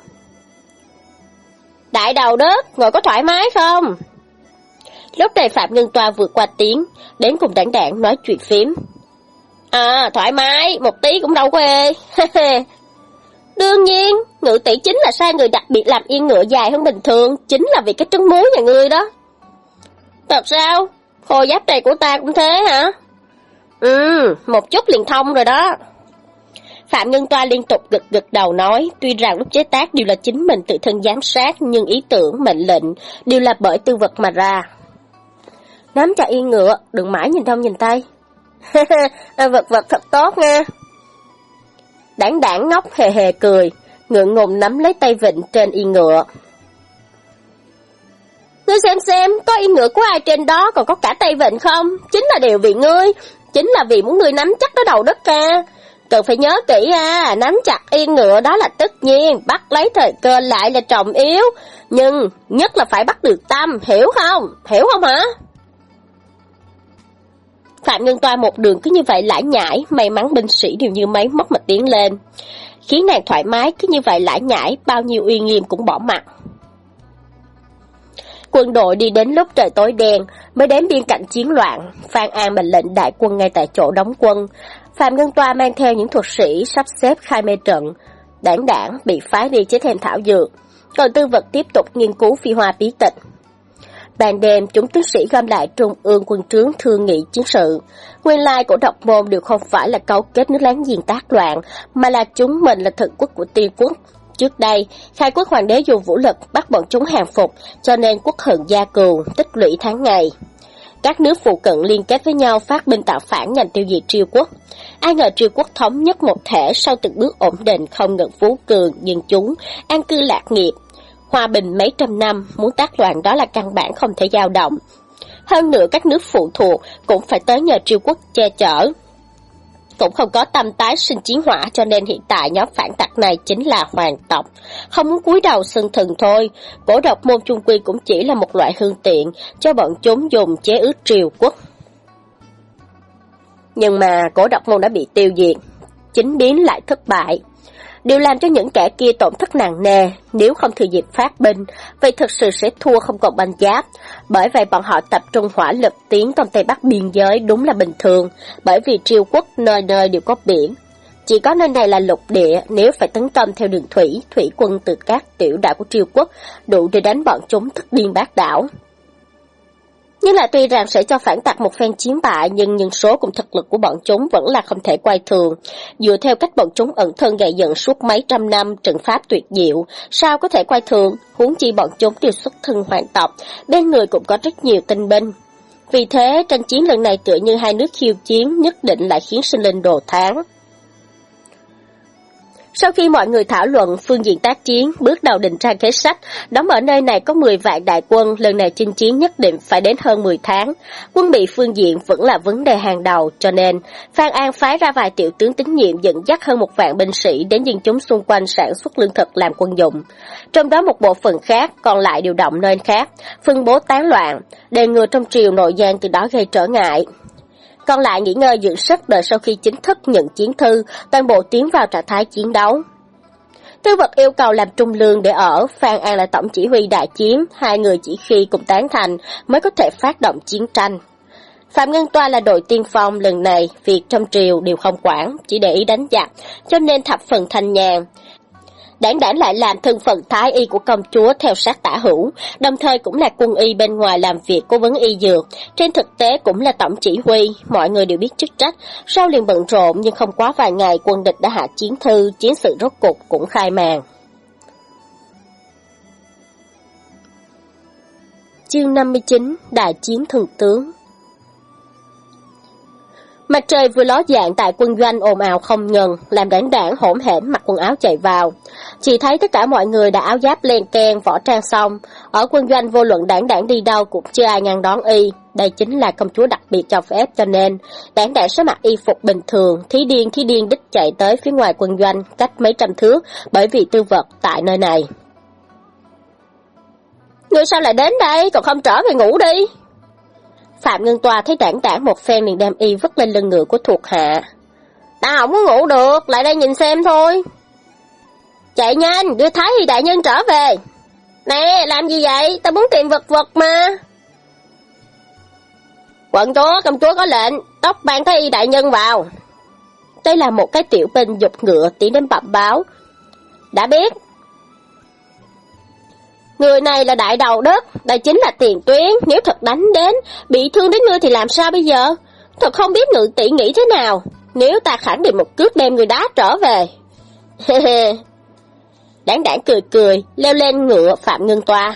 Đại đầu đất, ngồi có thoải mái không? Lúc này Phạm Ngân Toa vượt qua tiếng, đến cùng đảng đảng nói chuyện phím. À, thoải mái, một tí cũng đâu có ê. Đương nhiên, ngự tỷ chính là sai người đặc biệt làm yên ngựa dài hơn bình thường, chính là vì cái trứng muối nhà ngươi đó. Thật sao? Hồ giáp này của ta cũng thế hả? Ừ, một chút liền thông rồi đó. Phạm Ngân Toa liên tục gật gật đầu nói, tuy rằng lúc chế tác đều là chính mình tự thân giám sát, nhưng ý tưởng, mệnh lệnh đều là bởi tư vật mà ra. Nắm chặt yên ngựa, đừng mãi nhìn đông nhìn tay. vật vật thật tốt nha. Đảng đảng ngốc hề hề cười, ngượng ngùng nắm lấy tay vịnh trên yên ngựa. Ngươi xem xem, có yên ngựa của ai trên đó còn có cả tay vịnh không? Chính là điều vì ngươi, chính là vì muốn ngươi nắm chắc cái đầu đất ca. Cần phải nhớ kỹ à, nắm chặt yên ngựa đó là tất nhiên, bắt lấy thời cơ lại là trọng yếu. Nhưng nhất là phải bắt được tâm, hiểu không? Hiểu không hả? Phạm Ngân Toa một đường cứ như vậy lãi nhãi, may mắn binh sĩ đều như máy móc mà tiến lên. Khiến nàng thoải mái, cứ như vậy lãi nhãi, bao nhiêu uy nghiêm cũng bỏ mặt. Quân đội đi đến lúc trời tối đen, mới đến biên cảnh chiến loạn. Phan An mệnh lệnh đại quân ngay tại chỗ đóng quân. Phạm Ngân Toa mang theo những thuật sĩ sắp xếp khai mê trận. Đảng đảng bị phái đi chế thêm thảo dược. Còn tư vật tiếp tục nghiên cứu phi hoa bí tịch. Ban đêm, chúng tướng sĩ gom lại trung ương quân trướng thương nghị chiến sự. Nguyên lai của độc môn đều không phải là cấu kết nước láng giềng tác loạn, mà là chúng mình là thực quốc của tiên quốc. Trước đây, khai quốc hoàng đế dùng vũ lực bắt bọn chúng hàng phục, cho nên quốc hận gia cừu, tích lũy tháng ngày. Các nước phụ cận liên kết với nhau phát binh tạo phản nhằm tiêu diệt triều quốc. Ai ngờ triều quốc thống nhất một thể sau từng bước ổn định không ngừng phú cường, nhưng chúng an cư lạc nghiệp, Hòa bình mấy trăm năm, muốn tác loạn đó là căn bản không thể dao động. Hơn nữa các nước phụ thuộc cũng phải tới nhờ triều quốc che chở. cũng không có tâm tái sinh chiến hỏa cho nên hiện tại nhóm phản tặc này chính là hoàng tộc. Không muốn cúi đầu sân thần thôi, cổ độc môn trung quy cũng chỉ là một loại hương tiện cho bọn chúng dùng chế ước triều quốc. Nhưng mà cổ độc môn đã bị tiêu diệt, chính biến lại thất bại điều làm cho những kẻ kia tổn thất nặng nề, nếu không thừa dịp phát binh, vậy thực sự sẽ thua không còn banh giáp. Bởi vậy bọn họ tập trung hỏa lực tiến công Tây Bắc biên giới đúng là bình thường, bởi vì triều quốc nơi nơi đều có biển. Chỉ có nơi này là lục địa, nếu phải tấn công theo đường thủy, thủy quân từ các tiểu đảo của triều quốc đủ để đánh bọn chúng thất điên bát đảo. Nhưng là tuy rằng sẽ cho phản tặc một phen chiến bại, nhưng nhân số cùng thực lực của bọn chúng vẫn là không thể quay thường. Dựa theo cách bọn chúng ẩn thân gây dựng suốt mấy trăm năm trận pháp tuyệt diệu, sao có thể quay thường, huống chi bọn chúng đều xuất thân hoàng tộc, bên người cũng có rất nhiều tinh binh. Vì thế, tranh chiến lần này tựa như hai nước khiêu chiến nhất định lại khiến sinh linh đồ tháng. Sau khi mọi người thảo luận phương diện tác chiến, bước đầu định ra kế sách, đóng ở nơi này có 10 vạn đại quân, lần này chinh chiến nhất định phải đến hơn 10 tháng. Quân bị phương diện vẫn là vấn đề hàng đầu, cho nên Phan An phái ra vài tiểu tướng tín nhiệm dẫn dắt hơn một vạn binh sĩ đến dân chúng xung quanh sản xuất lương thực làm quân dụng. Trong đó một bộ phận khác còn lại điều động nơi khác, phân bố tán loạn, đề ngừa trong triều nội gian từ đó gây trở ngại còn lại nghỉ ngơi dưỡng sức đợi sau khi chính thức nhận chiến thư, toàn bộ tiến vào trạng thái chiến đấu. Tư vật yêu cầu làm trung lương để ở, Phan An là tổng chỉ huy đại chiến, hai người chỉ khi cùng tán thành mới có thể phát động chiến tranh. Phạm Ngân Toa là đội tiên phong lần này, việc trong triều đều không quản, chỉ để ý đánh giặc, cho nên thập phần thanh nhàn đảng đảng lại làm thân phận thái y của công chúa theo sát tả hữu, đồng thời cũng là quân y bên ngoài làm việc cố vấn y dược. Trên thực tế cũng là tổng chỉ huy, mọi người đều biết chức trách. Sau liền bận rộn nhưng không quá vài ngày quân địch đã hạ chiến thư, chiến sự rốt cục cũng khai màn. Chương 59 Đại chiến thần tướng Mặt trời vừa ló dạng tại quân doanh ồn ào không ngừng, làm đảng đảng hỗn hển mặc quần áo chạy vào. Chỉ thấy tất cả mọi người đã áo giáp len ken, võ trang xong. Ở quân doanh vô luận đảng đảng đi đâu cũng chưa ai ngăn đón y. Đây chính là công chúa đặc biệt cho phép cho nên, đảng đảng sẽ mặc y phục bình thường, thí điên thí điên đích chạy tới phía ngoài quân doanh, cách mấy trăm thước, bởi vì tư vật tại nơi này. Người sao lại đến đây, còn không trở về ngủ đi? Phạm Ngân Toa thấy đảng đảng một phen liền đem y vứt lên lưng ngựa của thuộc hạ. Ta không có ngủ được, lại đây nhìn xem thôi. Chạy nhanh, đưa Thái y đại nhân trở về. Nè, làm gì vậy? Ta muốn tìm vật vật mà. Quận chúa, công chúa có lệnh, tóc ban Thái y đại nhân vào. Đây là một cái tiểu binh dục ngựa tiến đến bẩm báo. Đã biết, Người này là đại đầu đất, đây chính là tiền tuyến, nếu thật đánh đến, bị thương đến ngươi thì làm sao bây giờ? Thật không biết ngự tỷ nghĩ thế nào, nếu ta khẳng định một cước đem người đá trở về. Hê Đáng đảng cười cười, leo lên ngựa Phạm Ngân Toa.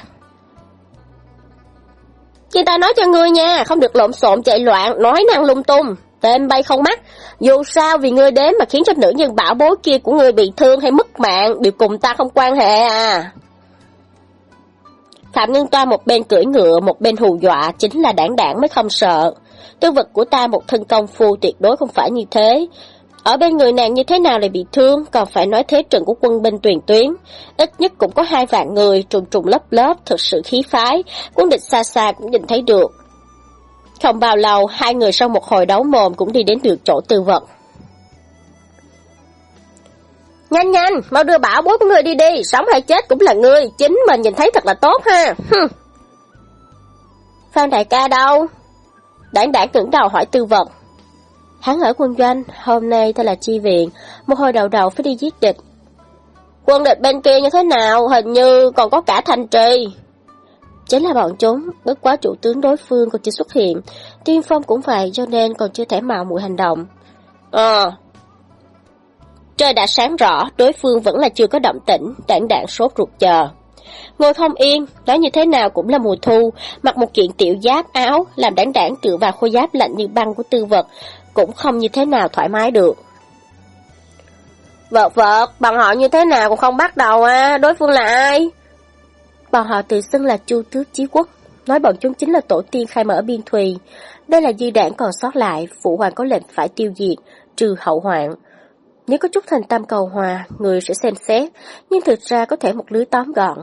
Chị ta nói cho ngươi nha, không được lộn xộn chạy loạn, nói năng lung tung, tên bay không mắt. Dù sao vì ngươi đến mà khiến cho nữ nhân bảo bối kia của ngươi bị thương hay mất mạng, đều cùng ta không quan hệ à. Phạm Ngân Toa một bên cưỡi ngựa, một bên hù dọa, chính là đảng đảng mới không sợ. Tư vật của ta một thân công phu tuyệt đối không phải như thế. Ở bên người nàng như thế nào lại bị thương, còn phải nói thế trận của quân binh tuyển tuyến. Ít nhất cũng có hai vạn người, trùng trùng lớp lớp, thực sự khí phái, quân địch xa xa cũng nhìn thấy được. Không bao lâu, hai người sau một hồi đấu mồm cũng đi đến được chỗ tư vật. Nhanh nhanh, mau đưa bảo bối của người đi đi, sống hay chết cũng là ngươi, chính mình nhìn thấy thật là tốt ha. Hừm. Phan đại ca đâu? Đảng đảng cứng đầu hỏi tư vật. Hắn ở quân doanh, hôm nay ta là chi viện, một hồi đầu đầu phải đi giết địch. Quân địch bên kia như thế nào, hình như còn có cả thành trì. Chính là bọn chúng, bất quá chủ tướng đối phương còn chưa xuất hiện, tiên phong cũng vậy cho nên còn chưa thể mạo muội hành động. Ờ, Trời đã sáng rõ, đối phương vẫn là chưa có động tĩnh, đảng đạn sốt ruột chờ. Ngồi không yên, nói như thế nào cũng là mùa thu, mặc một kiện tiểu giáp áo, làm đảng đảng tựa vào khôi giáp lạnh như băng của tư vật, cũng không như thế nào thoải mái được. Vật vật, bằng họ như thế nào cũng không bắt đầu à, đối phương là ai? Bọn họ tự xưng là Chu Tước Chí Quốc, nói bọn chúng chính là tổ tiên khai mở biên thùy. Đây là dư đảng còn sót lại, phụ hoàng có lệnh phải tiêu diệt, trừ hậu hoạn. Nếu có chút thành tâm cầu hòa, người sẽ xem xét, nhưng thực ra có thể một lưới tóm gọn.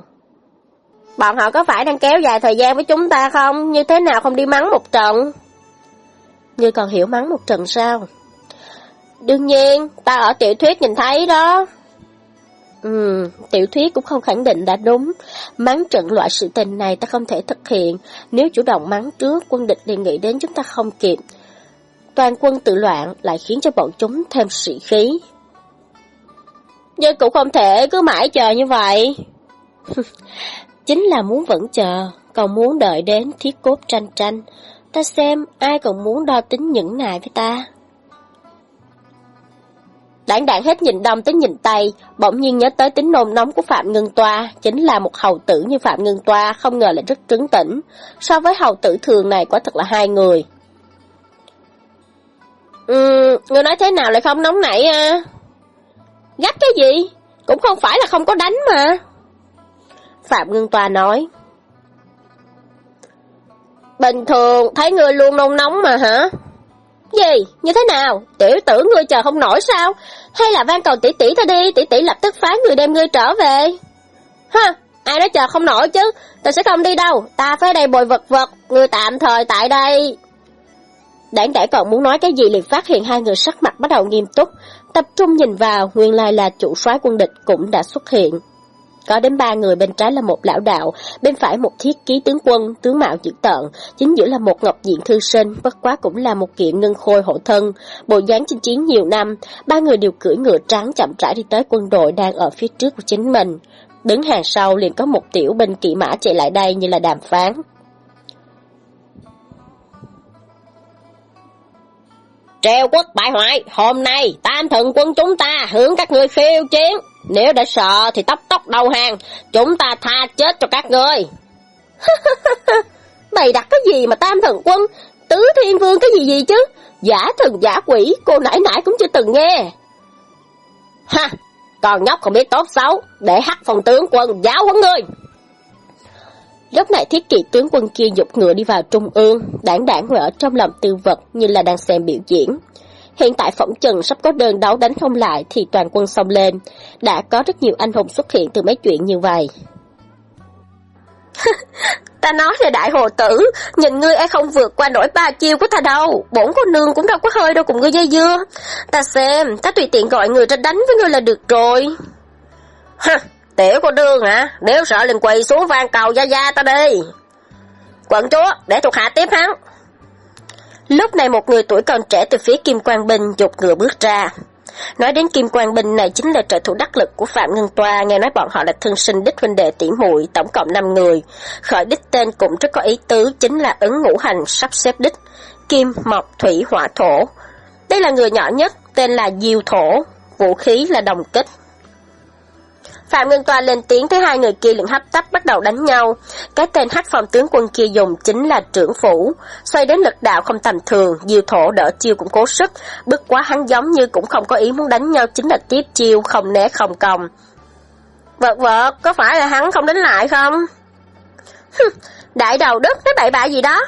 Bọn họ có phải đang kéo dài thời gian với chúng ta không? Như thế nào không đi mắng một trận? Ngươi còn hiểu mắng một trận sao? Đương nhiên, ta ở tiểu thuyết nhìn thấy đó. Ừ, tiểu thuyết cũng không khẳng định đã đúng. Mắng trận loại sự tình này ta không thể thực hiện. Nếu chủ động mắng trước, quân địch liền nghĩ đến chúng ta không kịp. Toàn quân tự loạn lại khiến cho bọn chúng thêm sĩ khí. Nhưng cũng không thể cứ mãi chờ như vậy. Chính là muốn vẫn chờ, còn muốn đợi đến thiết cốt tranh tranh. Ta xem ai còn muốn đo tính những nại với ta. Đảng đảng hết nhìn đông tới nhìn tây, bỗng nhiên nhớ tới tính nôn nóng của Phạm Ngân Toa, chính là một hầu tử như Phạm Ngân Toa, không ngờ lại rất trứng tỉnh So với hầu tử thường này quả thật là hai người. Ừ, người nói thế nào lại không nóng nảy à? Gấp cái gì? Cũng không phải là không có đánh mà. Phạm Ngân Tòa nói. Bình thường thấy người luôn nôn nóng mà hả? Gì? Như thế nào? Tiểu tử ngươi chờ không nổi sao? Hay là van cầu tỷ tỷ ta đi, tỷ tỷ lập tức phái người đem ngươi trở về? Ha, ai đó chờ không nổi chứ, ta sẽ không đi đâu, ta phải đây bồi vật vật, ngươi tạm thời tại đây. Đảng đảng còn muốn nói cái gì liền phát hiện hai người sắc mặt bắt đầu nghiêm túc, tập trung nhìn vào, nguyên lai là chủ soái quân địch cũng đã xuất hiện. Có đến ba người bên trái là một lão đạo, bên phải một thiết ký tướng quân, tướng mạo dữ tợn, chính giữa là một ngọc diện thư sinh, bất quá cũng là một kiện ngân khôi hộ thân. Bộ dáng chinh chiến nhiều năm, ba người đều cưỡi ngựa trắng chậm rãi đi tới quân đội đang ở phía trước của chính mình. Đứng hàng sau liền có một tiểu binh kỵ mã chạy lại đây như là đàm phán. Treo quốc bại hoại, hôm nay tam thần quân chúng ta hướng các người khiêu chiến. Nếu đã sợ thì tóc tóc đầu hàng, chúng ta tha chết cho các ngươi. Bày đặt cái gì mà tam thần quân, tứ thiên vương cái gì gì chứ? Giả thần giả quỷ, cô nãy nãy cũng chưa từng nghe. Ha, còn nhóc không biết tốt xấu, để hắc phòng tướng quân giáo huấn ngươi. Lúc này thiết kỵ tướng quân kia dục ngựa đi vào trung ương, đảng đảng ngồi ở trong lòng tư vật như là đang xem biểu diễn. Hiện tại phỏng chừng sắp có đơn đấu đánh không lại thì toàn quân xông lên. Đã có rất nhiều anh hùng xuất hiện từ mấy chuyện như vậy. ta nói là đại hồ tử, nhìn ngươi ai không vượt qua nổi ba chiêu của ta đâu, bổn cô nương cũng đâu có hơi đâu cùng ngươi dây dưa. Ta xem, ta tùy tiện gọi người ra đánh với ngươi là được rồi. Ha, tiểu cô đương hả, nếu sợ liền quỳ xuống van cầu gia gia ta đi. Quận chúa, để thuộc hạ tiếp hắn. Lúc này một người tuổi còn trẻ từ phía Kim Quang bình dục ngựa bước ra. Nói đến Kim Quang bình này chính là trợ thủ đắc lực của Phạm Ngân Toa, nghe nói bọn họ là thân sinh đích huynh đệ tỉ muội tổng cộng 5 người. Khởi đích tên cũng rất có ý tứ, chính là ứng ngũ hành sắp xếp đích, Kim, Mộc, Thủy, Hỏa, Thổ. Đây là người nhỏ nhất, tên là Diêu Thổ, vũ khí là đồng kích. Phạm Ngân Toa lên tiếng thấy hai người kia liền hấp tấp bắt đầu đánh nhau. Cái tên hắc phòng tướng quân kia dùng chính là trưởng phủ. Xoay đến lực đạo không tầm thường, diêu thổ đỡ chiêu cũng cố sức. Bức quá hắn giống như cũng không có ý muốn đánh nhau chính là tiếp chiêu, không né không còng. Vật vật, có phải là hắn không đánh lại không? Đại đầu đất, nói bậy bạ gì đó.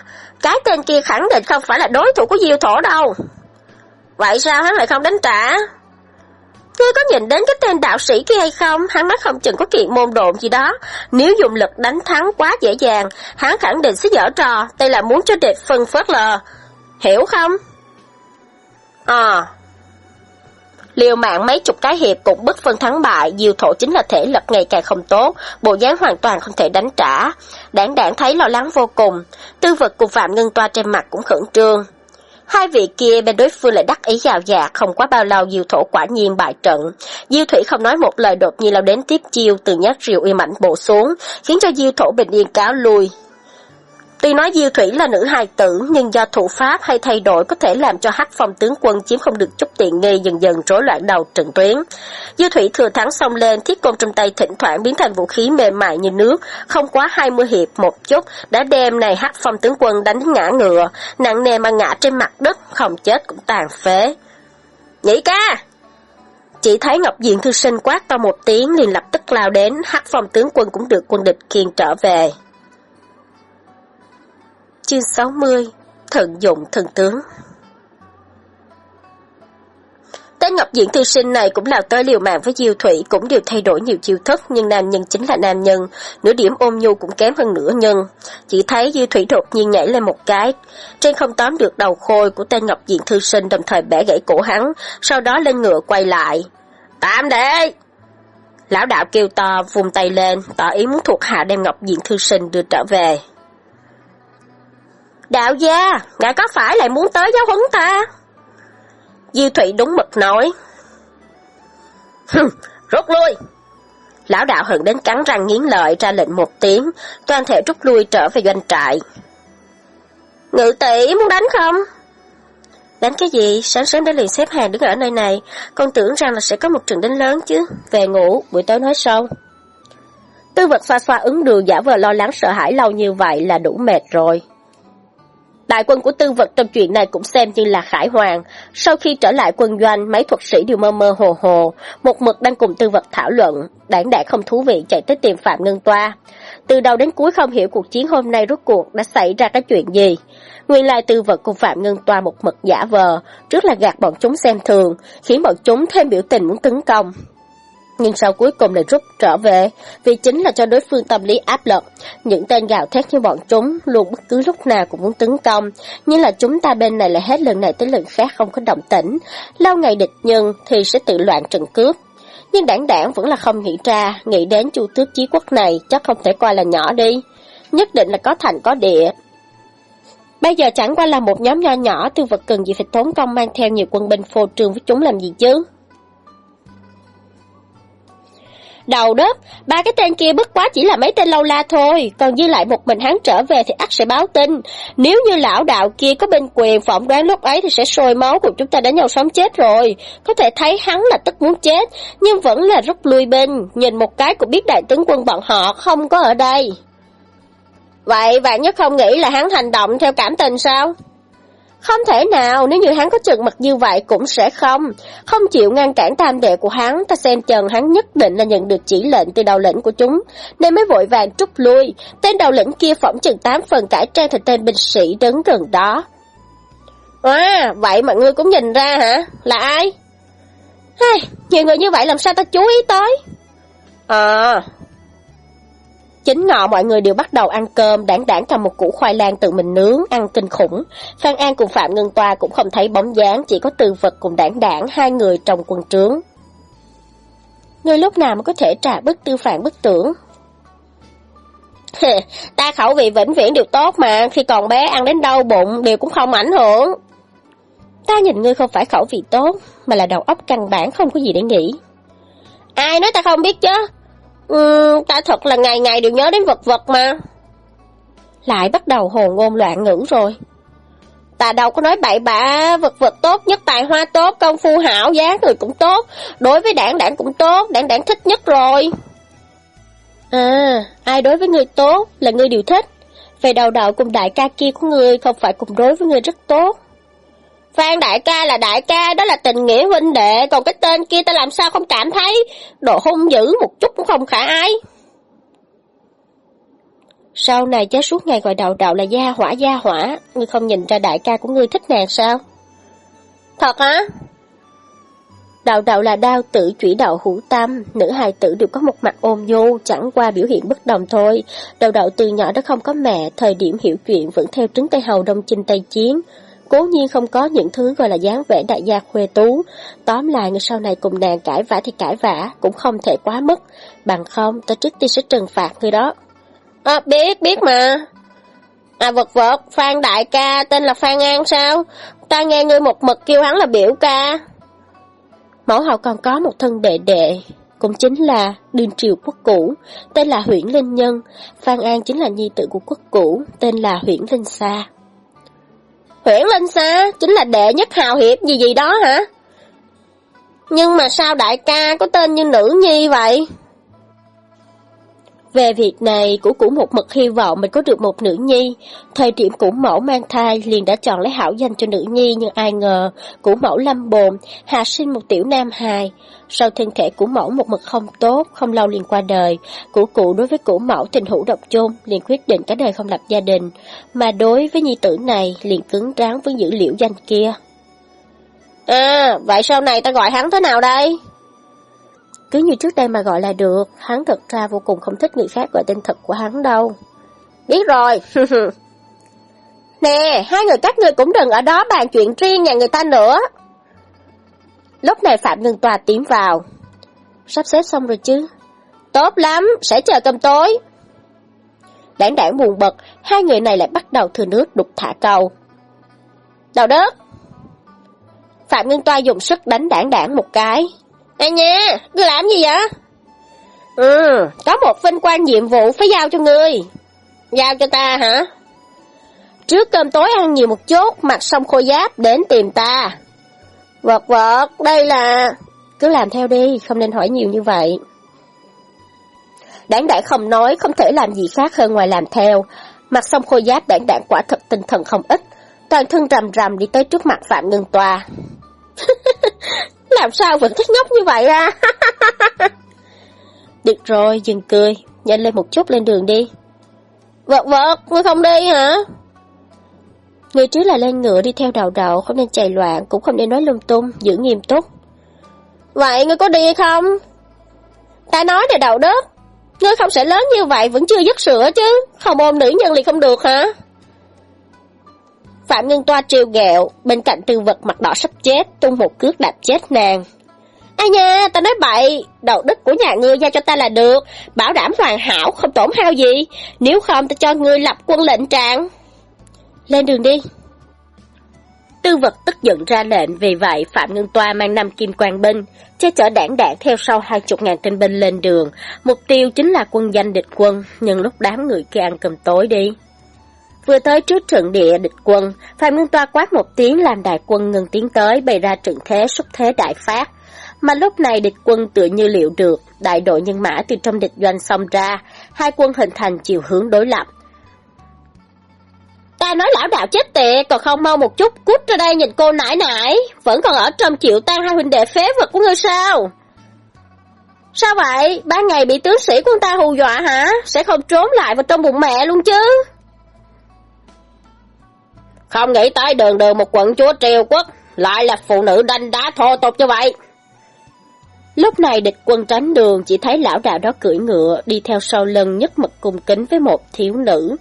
Cái tên kia khẳng định không phải là đối thủ của diêu thổ đâu. Vậy sao hắn lại không đánh trả? Ngươi có nhìn đến cái tên đạo sĩ kia hay không? Hắn nói không chừng có kiện môn độn gì đó. Nếu dùng lực đánh thắng quá dễ dàng, hắn khẳng định sẽ dở trò. Đây là muốn cho địch phân phớt lờ. Hiểu không? À. Liều mạng mấy chục cái hiệp cũng bất phân thắng bại, diều thổ chính là thể lực ngày càng không tốt, bộ dáng hoàn toàn không thể đánh trả. Đảng đảng thấy lo lắng vô cùng, tư vật cùng Phạm Ngân Toa trên mặt cũng khẩn trương. Hai vị kia bên đối phương lại đắc ý gào dạt, không quá bao lâu Diêu Thổ quả nhiên bại trận. Diêu Thủy không nói một lời đột nhiên lao đến tiếp chiêu từ nhát rượu uy mạnh bổ xuống, khiến cho Diêu Thổ bình yên cáo lui. Tuy nói Diêu Thủy là nữ hài tử, nhưng do thủ pháp hay thay đổi có thể làm cho hắc phong tướng quân chiếm không được chút tiện nghi dần dần rối loạn đầu trận tuyến. Diêu Thủy thừa thắng xông lên, thiết côn trong tay thỉnh thoảng biến thành vũ khí mềm mại như nước, không quá 20 hiệp một chút, đã đem này hắc phong tướng quân đánh ngã ngựa, nặng nề mà ngã trên mặt đất, không chết cũng tàn phế. Nhĩ ca! Chỉ thấy Ngọc Diện Thư Sinh quát to một tiếng liền lập tức lao đến, hắc phong tướng quân cũng được quân địch khiên trở về. Chương 60 Thận dụng thần tướng Tên Ngọc Diện thư sinh này cũng là tới liều mạng với Diêu Thủy, cũng đều thay đổi nhiều chiêu thức, nhưng nam nhân chính là nam nhân, nửa điểm ôm nhu cũng kém hơn nửa nhân. Chỉ thấy Diêu Thủy đột nhiên nhảy lên một cái, trên không tóm được đầu khôi của tên Ngọc Diện thư sinh đồng thời bẻ gãy cổ hắn, sau đó lên ngựa quay lại. Tạm đệ! Lão đạo kêu to, vùng tay lên, tỏ ý muốn thuộc hạ đem Ngọc Diện thư sinh đưa trở về. Đạo gia, ngài có phải lại muốn tới giáo huấn ta? Diêu Thủy đúng mực nói. rút lui! Lão đạo hận đến cắn răng nghiến lợi ra lệnh một tiếng, toàn thể rút lui trở về doanh trại. Ngự tỷ muốn đánh không? Đánh cái gì? Sáng sớm đã liền xếp hàng đứng ở nơi này, con tưởng rằng là sẽ có một trận đánh lớn chứ. Về ngủ, buổi tối nói sau. Tư vật xoa xoa ứng đường giả vờ lo lắng sợ hãi lâu như vậy là đủ mệt rồi. Đại quân của tư vật trong chuyện này cũng xem như là khải hoàng. Sau khi trở lại quân doanh, mấy thuật sĩ đều mơ mơ hồ hồ, một mực đang cùng tư vật thảo luận, đảng đại không thú vị chạy tới tìm Phạm Ngân Toa. Từ đầu đến cuối không hiểu cuộc chiến hôm nay rốt cuộc đã xảy ra cái chuyện gì. Nguyên lai tư vật cùng Phạm Ngân Toa một mực giả vờ, trước là gạt bọn chúng xem thường, khiến bọn chúng thêm biểu tình muốn tấn công nhưng sau cuối cùng lại rút trở về, vì chính là cho đối phương tâm lý áp lực. Những tên gào thét như bọn chúng luôn bất cứ lúc nào cũng muốn tấn công, nhưng là chúng ta bên này là hết lần này tới lần khác không có động tĩnh. Lâu ngày địch nhân thì sẽ tự loạn trận cướp. Nhưng đảng đảng vẫn là không nghĩ ra, nghĩ đến chu tước chí quốc này chắc không thể coi là nhỏ đi. Nhất định là có thành có địa, Bây giờ chẳng qua là một nhóm nho nhỏ, tư vật cần gì phải tốn công mang theo nhiều quân binh phô trương với chúng làm gì chứ? Đầu đớp ba cái tên kia bất quá chỉ là mấy tên lâu la thôi, còn dư lại một mình hắn trở về thì ắt sẽ báo tin. Nếu như lão đạo kia có bên quyền phỏng đoán lúc ấy thì sẽ sôi máu của chúng ta đánh nhau sống chết rồi. Có thể thấy hắn là tức muốn chết, nhưng vẫn là rút lui binh, nhìn một cái cũng biết đại tướng quân bọn họ không có ở đây. Vậy bạn nhất không nghĩ là hắn hành động theo cảm tình sao? Không thể nào, nếu như hắn có chừng mặt như vậy cũng sẽ không. Không chịu ngăn cản tam đệ của hắn, ta xem chừng hắn nhất định là nhận được chỉ lệnh từ đầu lĩnh của chúng, nên mới vội vàng trút lui. Tên đầu lĩnh kia phỏng chừng tám phần cải trang thành tên binh sĩ đứng gần đó. À, vậy mọi người cũng nhìn ra hả? Là ai? Hey, nhiều người như vậy làm sao ta chú ý tới? À, Chính ngọ mọi người đều bắt đầu ăn cơm, đảng đảng cầm một củ khoai lang tự mình nướng, ăn kinh khủng. Phan An cùng Phạm Ngân Toa cũng không thấy bóng dáng, chỉ có tư vật cùng đảng đảng hai người trong quần trướng. Người lúc nào mới có thể trả bức tư phản bức tưởng? Ta khẩu vị vĩnh viễn đều tốt mà, khi còn bé ăn đến đau bụng đều cũng không ảnh hưởng. Ta nhìn ngươi không phải khẩu vị tốt, mà là đầu óc căn bản không có gì để nghĩ. Ai nói ta không biết chứ? Ừ, ta thật là ngày ngày đều nhớ đến vật vật mà. Lại bắt đầu hồ ngôn loạn ngữ rồi. Ta đâu có nói bậy bạ, vật vật tốt nhất, tài hoa tốt, công phu hảo, giá người cũng tốt. Đối với đảng đảng cũng tốt, đảng đảng thích nhất rồi. À, ai đối với người tốt là người điều thích. Về đầu đầu cùng đại ca kia của người không phải cùng đối với người rất tốt. Phan đại ca là đại ca, đó là tình nghĩa huynh đệ, còn cái tên kia ta làm sao không cảm thấy, đồ hung dữ một chút cũng không khả ái. Sau này chết suốt ngày gọi đầu đầu là gia hỏa gia hỏa, ngươi không nhìn ra đại ca của ngươi thích nàng sao? Thật hả? Đạo đạo là đao tử chủy đạo hữu tâm, nữ hài tử đều có một mặt ôm nhu, chẳng qua biểu hiện bất đồng thôi. Đạo đạo từ nhỏ đã không có mẹ, thời điểm hiểu chuyện vẫn theo trứng tay hầu đông chinh tay chiến. Cố nhiên không có những thứ gọi là dáng vẻ đại gia khuê tú. Tóm lại người sau này cùng nàng cãi vã thì cãi vã, cũng không thể quá mức. Bằng không, ta trước tiên sẽ trừng phạt người đó. À, biết, biết mà. À vật vật, Phan Đại ca, tên là Phan An sao? Ta nghe ngươi một mực kêu hắn là biểu ca. Mẫu hậu còn có một thân đệ đệ, cũng chính là đương triều quốc cũ, tên là Huyễn Linh Nhân. Phan An chính là nhi tử của quốc cũ, tên là Huyễn Linh Sa. Huyễn Linh Sa chính là đệ nhất hào hiệp gì gì đó hả? Nhưng mà sao đại ca có tên như nữ nhi vậy? Về việc này, cũ cũ một mực hy vọng mình có được một nữ nhi. Thời điểm cũ mẫu mang thai liền đã chọn lấy hảo danh cho nữ nhi nhưng ai ngờ cũ mẫu lâm bồn, hạ sinh một tiểu nam hài. Sau thân thể của mẫu một mực không tốt, không lâu liền qua đời. Cũ cũ đối với cũ mẫu tình hữu độc chôn, liền quyết định cả đời không lập gia đình. Mà đối với nhi tử này, liền cứng rắn với dữ liệu danh kia. À, vậy sau này ta gọi hắn thế nào đây? Cứ như trước đây mà gọi là được, hắn thật ra vô cùng không thích người khác gọi tên thật của hắn đâu. Biết rồi. nè, hai người các ngươi cũng đừng ở đó bàn chuyện riêng nhà người ta nữa. Lúc này Phạm Ngân Tòa tiến vào. Sắp xếp xong rồi chứ? Tốt lắm, sẽ chờ cơm tối. Đảng đảng buồn bật, hai người này lại bắt đầu thừa nước đục thả cầu. Đào đất! Phạm Ngân Toa dùng sức đánh đảng đảng một cái. Ê nha, ngươi làm gì vậy? Ừ, có một vinh quan nhiệm vụ phải giao cho ngươi. Giao cho ta hả? Trước cơm tối ăn nhiều một chút, mặc xong khôi giáp đến tìm ta. Vật vật, đây là... Cứ làm theo đi, không nên hỏi nhiều như vậy. Đảng đảng không nói, không thể làm gì khác hơn ngoài làm theo. Mặc xong khôi giáp đảng đảng quả thật tinh thần không ít. Toàn thân rầm rầm đi tới trước mặt Phạm Ngân Tòa. làm sao vẫn thích nhóc như vậy à? Được rồi, dừng cười, nhanh lên một chút lên đường đi. Vật vật, ngươi không đi hả? Người trước là lên ngựa đi theo đầu đậu, không nên chạy loạn, cũng không nên nói lung tung, giữ nghiêm túc. Vậy ngươi có đi hay không? Ta nói để đầu đất, ngươi không sẽ lớn như vậy vẫn chưa dứt sữa chứ, không ôm nữ nhân thì không được hả? Phạm Ngân Toa trêu ghẹo, bên cạnh tư vật mặt đỏ sắp chết, tung một cước đạp chết nàng. Ai nha, ta nói bậy, đầu đất của nhà ngươi giao cho ta là được, bảo đảm hoàn hảo, không tổn hao gì, nếu không ta cho ngươi lập quân lệnh trạng. Lên đường đi. Tư vật tức giận ra lệnh, vì vậy Phạm Ngân Toa mang năm kim quan binh, che chở đảng đảng theo sau hai chục ngàn tinh binh lên đường. Mục tiêu chính là quân danh địch quân, nhưng lúc đám người kia ăn cơm tối đi. Vừa tới trước trận địa địch quân, Phạm Ngân Toa quát một tiếng làm đại quân ngừng tiến tới bày ra trận thế xúc thế đại phát. Mà lúc này địch quân tựa như liệu được, đại đội nhân mã từ trong địch doanh xông ra, hai quân hình thành chiều hướng đối lập. Ta nói lão đạo chết tiệt, còn không mau một chút, cút ra đây nhìn cô nãi nãi vẫn còn ở trong chịu tan hai huynh đệ phế vật của ngươi sao? Sao vậy? Ba ngày bị tướng sĩ quân ta hù dọa hả? Sẽ không trốn lại vào trong bụng mẹ luôn chứ? Không nghĩ tới đường đường một quận chúa triều quốc, lại là phụ nữ đanh đá thô tục như vậy. Lúc này địch quân tránh đường chỉ thấy lão đạo đó cưỡi ngựa đi theo sau lưng nhất mực cùng kính với một thiếu nữ.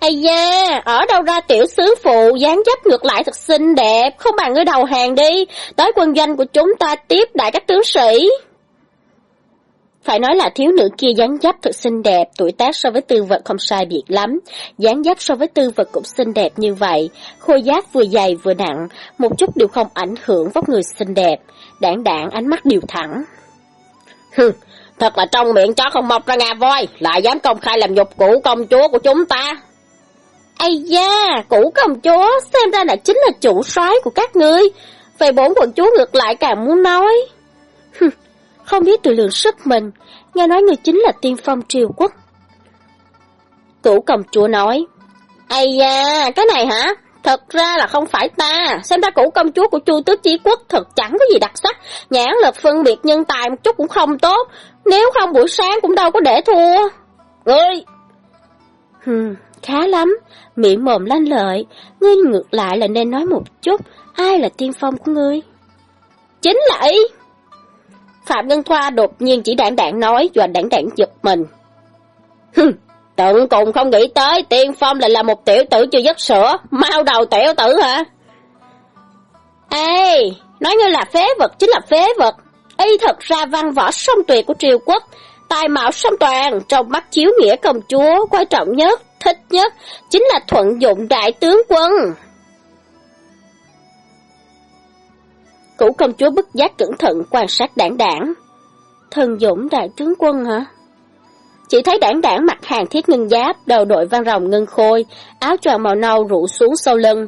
Ây da, ở đâu ra tiểu sứ phụ dáng dấp ngược lại thật xinh đẹp, không bằng ngươi đầu hàng đi, tới quân doanh của chúng ta tiếp đại các tướng sĩ. Phải nói là thiếu nữ kia dáng dấp thật xinh đẹp, tuổi tác so với tư vật không sai biệt lắm. dáng dấp so với tư vật cũng xinh đẹp như vậy, khôi giáp vừa dày vừa nặng, một chút đều không ảnh hưởng vóc người xinh đẹp. Đảng đảng ánh mắt đều thẳng. Hừ, thật là trong miệng chó không mọc ra ngà voi, lại dám công khai làm nhục cũ công chúa của chúng ta. Ây da, cũ công chúa, xem ra là chính là chủ soái của các ngươi. Vậy bốn quận chúa ngược lại càng muốn nói. Không biết tự lượng sức mình, nghe nói người chính là tiên phong triều quốc. Cũ công chúa nói, Ây da, cái này hả? Thật ra là không phải ta, xem ra cũ công chúa của chu tước chí quốc thật chẳng có gì đặc sắc, nhãn lực phân biệt nhân tài một chút cũng không tốt, nếu không buổi sáng cũng đâu có để thua. Ngươi! Hừm, khá lắm, miệng mồm lanh lợi, ngươi ngược lại là nên nói một chút, ai là tiên phong của ngươi? Chính là ý! Phạm Ngân Thoa đột nhiên chỉ đảng đảng nói, và đảng đảng giật mình. Hừm, tận cùng không nghĩ tới, tiên phong lại là một tiểu tử chưa dứt sữa, mau đầu tiểu tử hả? Ê, nói như là phế vật chính là phế vật. Y thật ra văn võ song tuyệt của triều quốc, tài mạo song toàn, trong mắt chiếu nghĩa công chúa, quan trọng nhất, thích nhất, chính là thuận dụng đại tướng quân. Cũ công chúa bức giác cẩn thận quan sát đảng đảng. Thần dũng đại tướng quân hả? Chỉ thấy đảng đảng mặc hàng thiết ngân giáp, đầu đội văn rồng ngân khôi, áo choàng màu nâu rủ xuống sau lưng.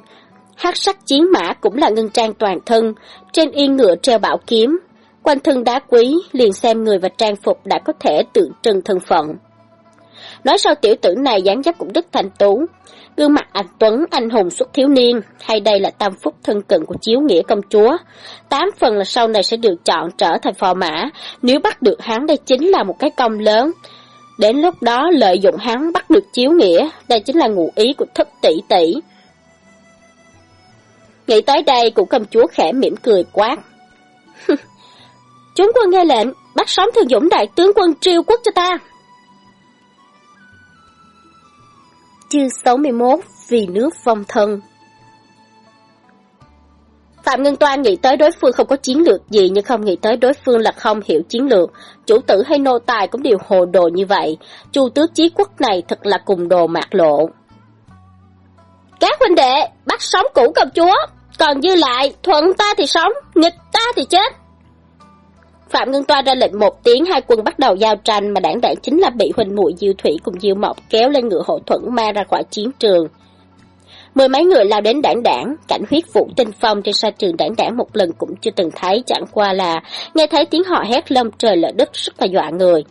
hắc sắc chiến mã cũng là ngân trang toàn thân, trên yên ngựa treo bảo kiếm. Quanh thân đá quý, liền xem người và trang phục đã có thể tượng trưng thân phận. Nói sau tiểu tử này dáng dấp cũng rất thành tú, gương mặt anh Tuấn, anh hùng xuất thiếu niên, hay đây là tam phúc thân cận của chiếu nghĩa công chúa. Tám phần là sau này sẽ được chọn trở thành phò mã, nếu bắt được hắn đây chính là một cái công lớn. Đến lúc đó lợi dụng hắn bắt được chiếu nghĩa, đây chính là ngụ ý của thất tỷ tỷ. Nghĩ tới đây, cụ công chúa khẽ mỉm cười quát. Chúng quân nghe lệnh, bắt sống thương dũng đại tướng quân triều quốc cho ta. Chương 61 Vì nước vong thân Phạm Ngân Toan nghĩ tới đối phương không có chiến lược gì nhưng không nghĩ tới đối phương là không hiểu chiến lược. Chủ tử hay nô tài cũng đều hồ đồ như vậy. Chu tước chí quốc này thật là cùng đồ mạc lộ. Các huynh đệ, bắt sống cũ công chúa, còn dư lại, thuận ta thì sống, nghịch ta thì chết. Phạm Ngân Toa ra lệnh một tiếng, hai quân bắt đầu giao tranh mà đảng đảng chính là bị huynh muội Diêu Thủy cùng Diêu Mộc kéo lên ngựa hộ thuẫn ma ra khỏi chiến trường. Mười mấy người lao đến đảng đảng, cảnh huyết vũ tinh phong trên sa trường đảng đảng một lần cũng chưa từng thấy, chẳng qua là nghe thấy tiếng họ hét lâm trời lở đất rất là dọa người.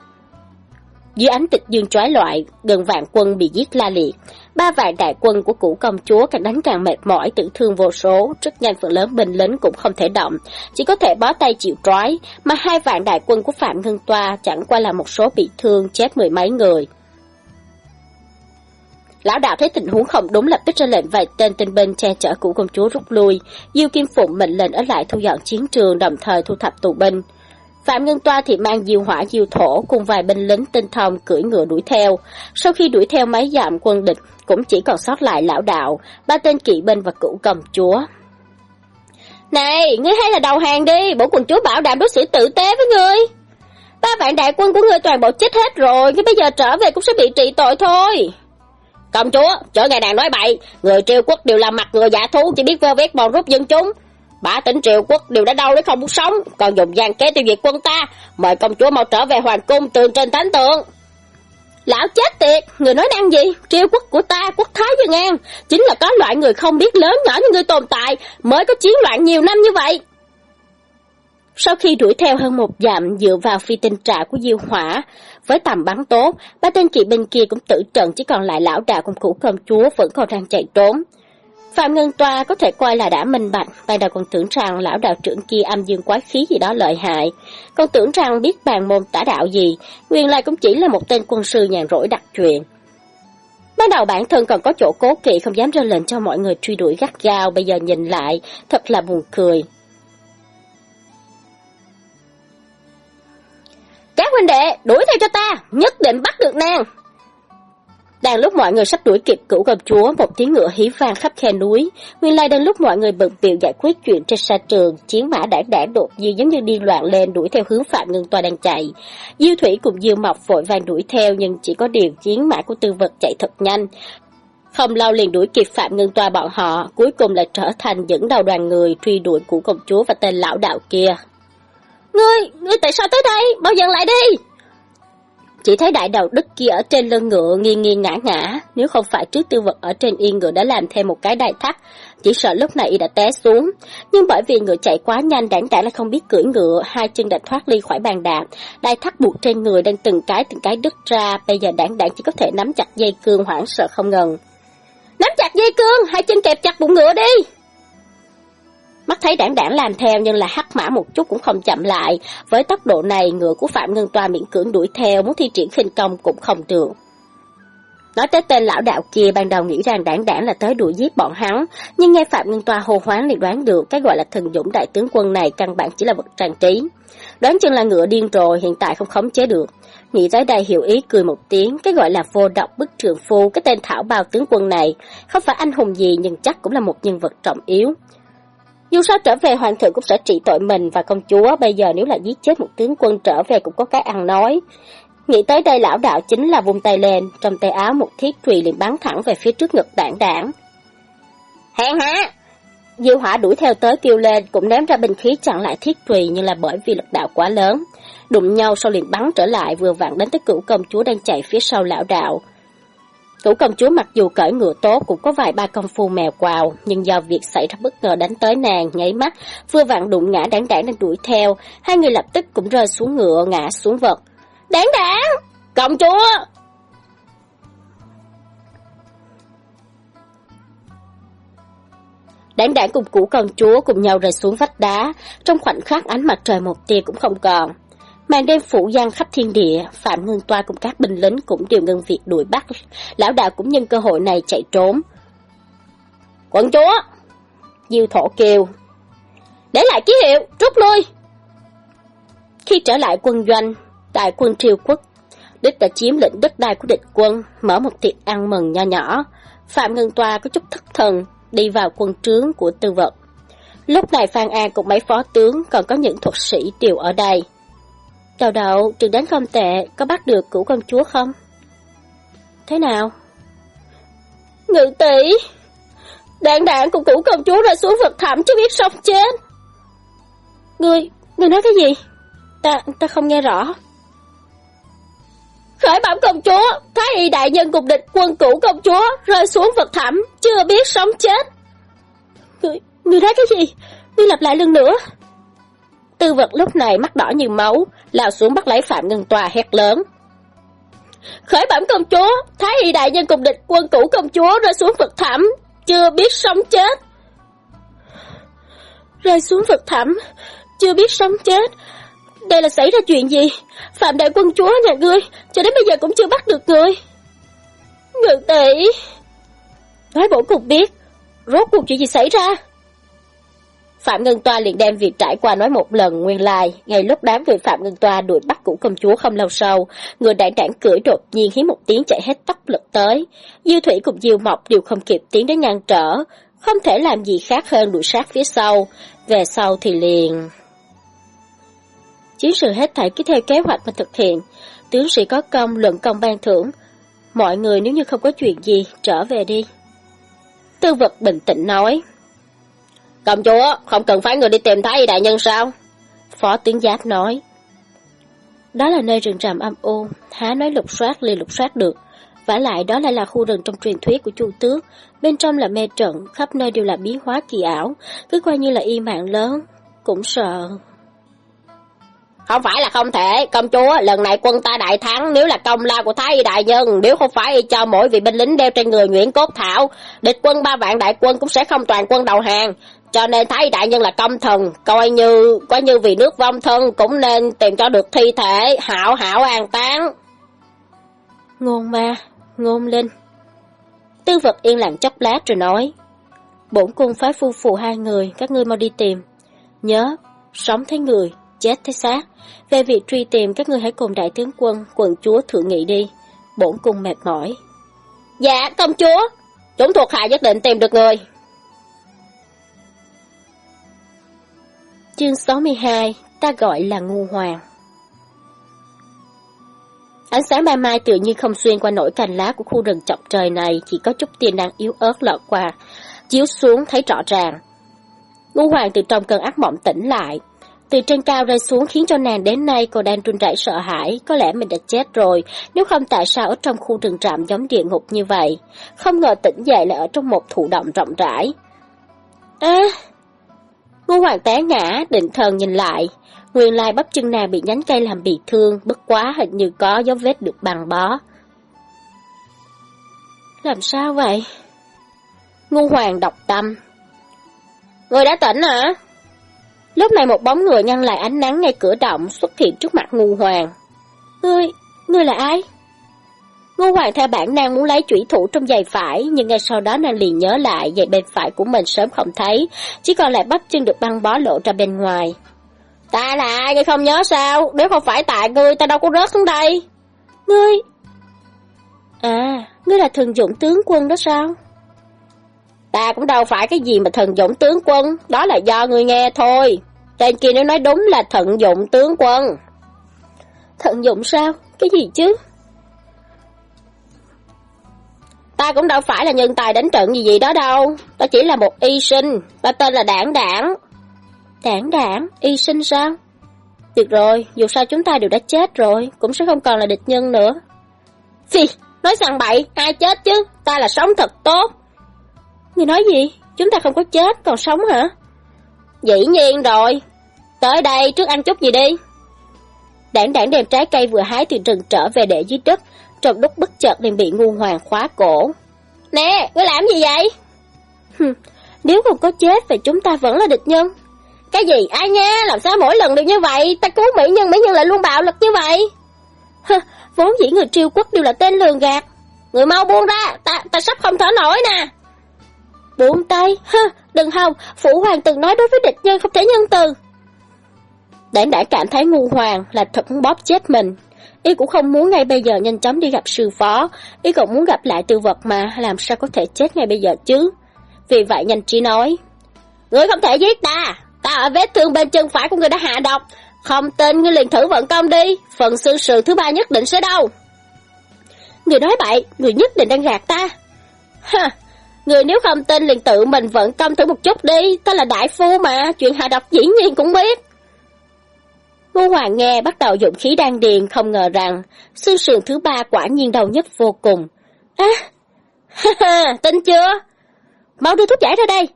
Dưới ánh tịch dương trói loại, gần vạn quân bị giết la liệt. Ba vạn đại quân của cũ công chúa càng đánh càng mệt mỏi, tử thương vô số, rất nhanh phần lớn binh lính cũng không thể động, chỉ có thể bó tay chịu trói, mà hai vạn đại quân của Phạm Ngân Toa chẳng qua là một số bị thương, chết mười mấy người. Lão đạo thấy tình huống không đúng lập tức ra lệnh vài tên tinh binh che chở cũ công chúa rút lui. Diêu Kim Phụng mệnh lệnh ở lại thu dọn chiến trường đồng thời thu thập tù binh. Phạm Ngân Toa thì mang diều hỏa diều thổ cùng vài binh lính tinh thông cưỡi ngựa đuổi theo. Sau khi đuổi theo mấy dặm quân địch, cũng chỉ còn sót lại lão đạo, ba tên kỵ binh và cựu cầm chúa. Này, ngươi hay là đầu hàng đi, bổ quần chúa bảo đảm đối xử tử tế với ngươi. Ba vạn đại quân của ngươi toàn bộ chết hết rồi, nhưng bây giờ trở về cũng sẽ bị trị tội thôi. Công chúa, chở ngày nàng nói bậy, người triều quốc đều là mặt người giả thú, chỉ biết vơ vét bòn rút dân chúng. Bả tỉnh triều quốc đều đã đau đến không muốn sống, còn dùng gian kế tiêu diệt quân ta. Mời công chúa mau trở về hoàng cung tường trên thánh tượng. Lão chết tiệt, người nói năng gì? Triều quốc của ta, quốc thái dân an, chính là có loại người không biết lớn nhỏ như người tồn tại, mới có chiến loạn nhiều năm như vậy. Sau khi đuổi theo hơn một dặm dựa vào phi tinh trạ của Diêu Hỏa, với tầm bắn tốt, ba tên kỵ binh kia cũng tử trận chỉ còn lại lão đạo cùng cũ công chúa vẫn còn đang chạy trốn. Phạm Ngân Toa có thể coi là đã minh bạch, ban đầu còn tưởng rằng lão đạo trưởng kia âm dương quái khí gì đó lợi hại, còn tưởng rằng biết bàn môn tả đạo gì, nguyên lai cũng chỉ là một tên quân sư nhàn rỗi đặc chuyện. Ban đầu bản thân còn có chỗ cố kỵ không dám ra lệnh cho mọi người truy đuổi gắt gao, bây giờ nhìn lại, thật là buồn cười. Các huynh đệ, đuổi theo cho ta, nhất định bắt được nàng. Đang lúc mọi người sắp đuổi kịp cửu công chúa, một tiếng ngựa hí vang khắp khe núi. Nguyên lai đang lúc mọi người bận biểu giải quyết chuyện trên sa trường, chiến mã đã đã đột nhiên giống như điên loạn lên đuổi theo hướng Phạm Ngân Toa đang chạy. Diêu Thủy cùng Diêu Mộc vội vàng đuổi theo nhưng chỉ có điều chiến mã của tư vật chạy thật nhanh. Không lâu liền đuổi kịp Phạm Ngân Toa bọn họ, cuối cùng lại trở thành dẫn đầu đoàn người truy đuổi cửu công chúa và tên lão đạo kia. Ngươi, ngươi tại sao tới đây? Bao giờ lại đi? Chỉ thấy đại đầu đức kia ở trên lưng ngựa nghiêng nghiêng ngã ngã, nếu không phải trước tư vật ở trên yên ngựa đã làm thêm một cái đai thắt, chỉ sợ lúc này y đã té xuống. Nhưng bởi vì ngựa chạy quá nhanh đảng đã là không biết cưỡi ngựa, hai chân đã thoát ly khỏi bàn đạp, đai thắt buộc trên người đang từng cái từng cái đứt ra, bây giờ đảng đảng chỉ có thể nắm chặt dây cương hoảng sợ không ngừng. Nắm chặt dây cương, hai chân kẹp chặt bụng ngựa đi! Mắt thấy đảng đảng làm theo nhưng là hắc mã một chút cũng không chậm lại. Với tốc độ này, ngựa của Phạm Ngân Toa miễn cưỡng đuổi theo, muốn thi triển khinh công cũng không được. Nói tới tên lão đạo kia ban đầu nghĩ rằng đảng đảng là tới đuổi giết bọn hắn, nhưng nghe Phạm Ngân Toa hô hoáng liền đoán được cái gọi là thần dũng đại tướng quân này căn bản chỉ là vật trang trí. Đoán chừng là ngựa điên rồi, hiện tại không khống chế được. Nghĩ tới đây hiểu ý cười một tiếng, cái gọi là vô độc bức trường phu, cái tên thảo bào tướng quân này, không phải anh hùng gì nhưng chắc cũng là một nhân vật trọng yếu. Dù sao trở về hoàng thượng cũng sẽ trị tội mình và công chúa, bây giờ nếu là giết chết một tướng quân trở về cũng có cái ăn nói. Nghĩ tới đây lão đạo chính là vung tay lên, trong tay áo một thiết trùy liền bắn thẳng về phía trước ngực đảng đảng. Hẹn hả? Diêu hỏa đuổi theo tới kêu lên, cũng ném ra binh khí chặn lại thiết trùy nhưng là bởi vì lực đạo quá lớn. Đụng nhau sau liền bắn trở lại vừa vặn đến tới cửu công chúa đang chạy phía sau lão đạo. Cửu công chúa mặc dù cởi ngựa tốt cũng có vài ba công phu mèo quào, nhưng do việc xảy ra bất ngờ đánh tới nàng, nháy mắt, vừa vặn đụng ngã đáng đáng nên đuổi theo, hai người lập tức cũng rơi xuống ngựa, ngã xuống vật. Đáng đáng! Công chúa! Đáng đáng cùng cũ công chúa cùng nhau rơi xuống vách đá, trong khoảnh khắc ánh mặt trời một tia cũng không còn. Màn đêm phủ giang khắp thiên địa, Phạm Ngân Toa cùng các binh lính cũng đều ngân việc đuổi bắt. Lão đạo cũng nhân cơ hội này chạy trốn. Quận chúa! Diêu thổ kêu. Để lại ký hiệu, rút lui. Khi trở lại quân doanh, đại quân triều quốc, đích đã chiếm lĩnh đất đai của địch quân, mở một tiệc ăn mừng nho nhỏ. Phạm Ngân Toa có chút thất thần, đi vào quân trướng của tư vật. Lúc này Phan An cùng mấy phó tướng còn có những thuật sĩ đều ở đây. Đào đậu trường đánh không tệ, có bắt được cửu công chúa không? Thế nào? Ngự tỷ! Đạn đạn cùng cửu công chúa rơi xuống vực thẳm chứ biết sống chết. Ngươi, ngươi nói cái gì? Ta, ta không nghe rõ. Khởi bẩm công chúa, Thái y đại nhân cùng địch quân cửu công chúa rơi xuống vực thẳm, chưa biết sống chết. Ngươi, ngươi nói cái gì? Ngươi lặp lại lần nữa. Tư vật lúc này mắt đỏ như máu, lao xuống bắt lấy Phạm Ngân Tòa hét lớn. Khởi bẩm công chúa, Thái y đại nhân cùng địch quân cũ công chúa rơi xuống vực thẳm, chưa biết sống chết. Rơi xuống vực thẳm, chưa biết sống chết. Đây là xảy ra chuyện gì? Phạm đại quân chúa nhà ngươi, cho đến bây giờ cũng chưa bắt được người. Ngự tỷ! Nói bổ cục biết, rốt cuộc chuyện gì xảy ra? Phạm Ngân Toa liền đem việc trải qua nói một lần nguyên lai, ngay lúc đám người Phạm Ngân Toa đuổi bắt của công chúa không lâu sau, người đại đảng cưỡi đột nhiên hí một tiếng chạy hết tốc lực tới. Diêu Thủy cùng Diêu Mộc đều không kịp tiến đến ngăn trở, không thể làm gì khác hơn đuổi sát phía sau, về sau thì liền... Chiến sự hết thảy cứ theo kế hoạch mà thực hiện, tướng sĩ có công luận công ban thưởng, mọi người nếu như không có chuyện gì, trở về đi. Tư vật bình tĩnh nói. Công chúa, không cần phái người đi tìm Thái đại nhân sao? Phó tướng giáp nói. Đó là nơi rừng rậm âm u, há nói lục soát liền lục soát được. vả lại đó lại là khu rừng trong truyền thuyết của chu tước, bên trong là mê trận, khắp nơi đều là biến hóa kỳ ảo, cứ coi như là y mạng lớn, cũng sợ. Không phải là không thể, công chúa, lần này quân ta đại thắng, nếu là công lao của Thái y đại nhân, nếu không phải cho mỗi vị binh lính đeo trên người Nguyễn Cốt Thảo, địch quân ba vạn đại quân cũng sẽ không toàn quân đầu hàng, cho nên thấy đại nhân là công thần, coi như coi như vì nước vong thân cũng nên tìm cho được thi thể, hảo hảo an táng. Ngôn ma, ngôn linh. Tư vật yên lặng chốc lát rồi nói. Bổn cung phái phu phụ hai người, các ngươi mau đi tìm. Nhớ, sống thấy người, chết thấy xác. Về việc truy tìm các ngươi hãy cùng đại tướng quân, quần chúa thượng nghị đi. Bổn cung mệt mỏi. Dạ, công chúa. Chúng thuộc hạ nhất định tìm được người. Chương 62, ta gọi là ngu hoàng. Ánh sáng ban mai tự nhiên không xuyên qua nổi cành lá của khu rừng chọc trời này, chỉ có chút tia nắng yếu ớt lọt qua, chiếu xuống thấy rõ ràng. Ngu hoàng từ trong cơn ác mộng tỉnh lại, từ trên cao rơi xuống khiến cho nàng đến nay còn đang run rẩy sợ hãi, có lẽ mình đã chết rồi, nếu không tại sao ở trong khu rừng trạm giống địa ngục như vậy. Không ngờ tỉnh dậy lại ở trong một thụ động rộng rãi. À, Ngô Hoàng té ngã, định thần nhìn lại. Nguyên lai bắp chân nàng bị nhánh cây làm bị thương, bất quá hình như có dấu vết được bằng bó. Làm sao vậy? Ngô Hoàng độc tâm. Người đã tỉnh hả? Lúc này một bóng người ngăn lại ánh nắng ngay cửa động xuất hiện trước mặt Ngô Hoàng. Ngươi, ngươi là ai? Ngô Hoàng theo bản năng muốn lấy chủy thủ trong giày phải, nhưng ngay sau đó nàng liền nhớ lại giày bên phải của mình sớm không thấy, chỉ còn lại bắp chân được băng bó lộ ra bên ngoài. Ta là ai, ngươi không nhớ sao? Nếu không phải tại ngươi, ta đâu có rớt xuống đây. Ngươi... À, ngươi là thần dũng tướng quân đó sao? Ta cũng đâu phải cái gì mà thần dũng tướng quân, đó là do ngươi nghe thôi. Tên kia nếu nói đúng là thận dụng tướng quân. Thận dụng sao? Cái gì chứ? Ta cũng đâu phải là nhân tài đánh trận gì gì đó đâu. Ta chỉ là một y sinh. Ta tên là Đảng Đảng. Đảng Đảng? Y sinh sao? Được rồi, dù sao chúng ta đều đã chết rồi, cũng sẽ không còn là địch nhân nữa. Phi, nói rằng bậy, ai chết chứ? Ta là sống thật tốt. Người nói gì? Chúng ta không có chết, còn sống hả? Dĩ nhiên rồi. Tới đây, trước ăn chút gì đi. Đảng đảng đem trái cây vừa hái từ rừng trở về để dưới đất, trong lúc bất chợt liền bị ngu hoàng khóa cổ. Nè, ngươi làm gì vậy? nếu không có chết thì chúng ta vẫn là địch nhân. Cái gì? Ai nha? Làm sao mỗi lần được như vậy? Ta cứu mỹ nhân, mỹ nhân lại luôn bạo lực như vậy? vốn dĩ người triều quốc đều là tên lường gạt. Người mau buông ra, ta ta sắp không thở nổi nè. Buông tay, hừ, đừng hòng, Phụ Hoàng từng nói đối với địch nhân không thể nhân từ. Đảng đã cảm thấy ngu hoàng là thật bóp chết mình. Y cũng không muốn ngay bây giờ nhanh chóng đi gặp sư phó, y còn muốn gặp lại tư vật mà, làm sao có thể chết ngay bây giờ chứ. Vì vậy nhanh trí nói, Ngươi không thể giết ta, ta ở vết thương bên chân phải của ngươi đã hạ độc, không tin ngươi liền thử vận công đi, phần xương sườn thứ ba nhất định sẽ đâu. Người nói bậy, người nhất định đang gạt ta. Ha, người nếu không tin liền tự mình vận công thử một chút đi, ta là đại phu mà, chuyện hạ độc dĩ nhiên cũng biết. Ngô Hoàng nghe bắt đầu dụng khí đan điền không ngờ rằng xương sườn thứ ba quả nhiên đau nhất vô cùng. À, ha ha, tin chưa? Mau đưa thuốc giải ra đây,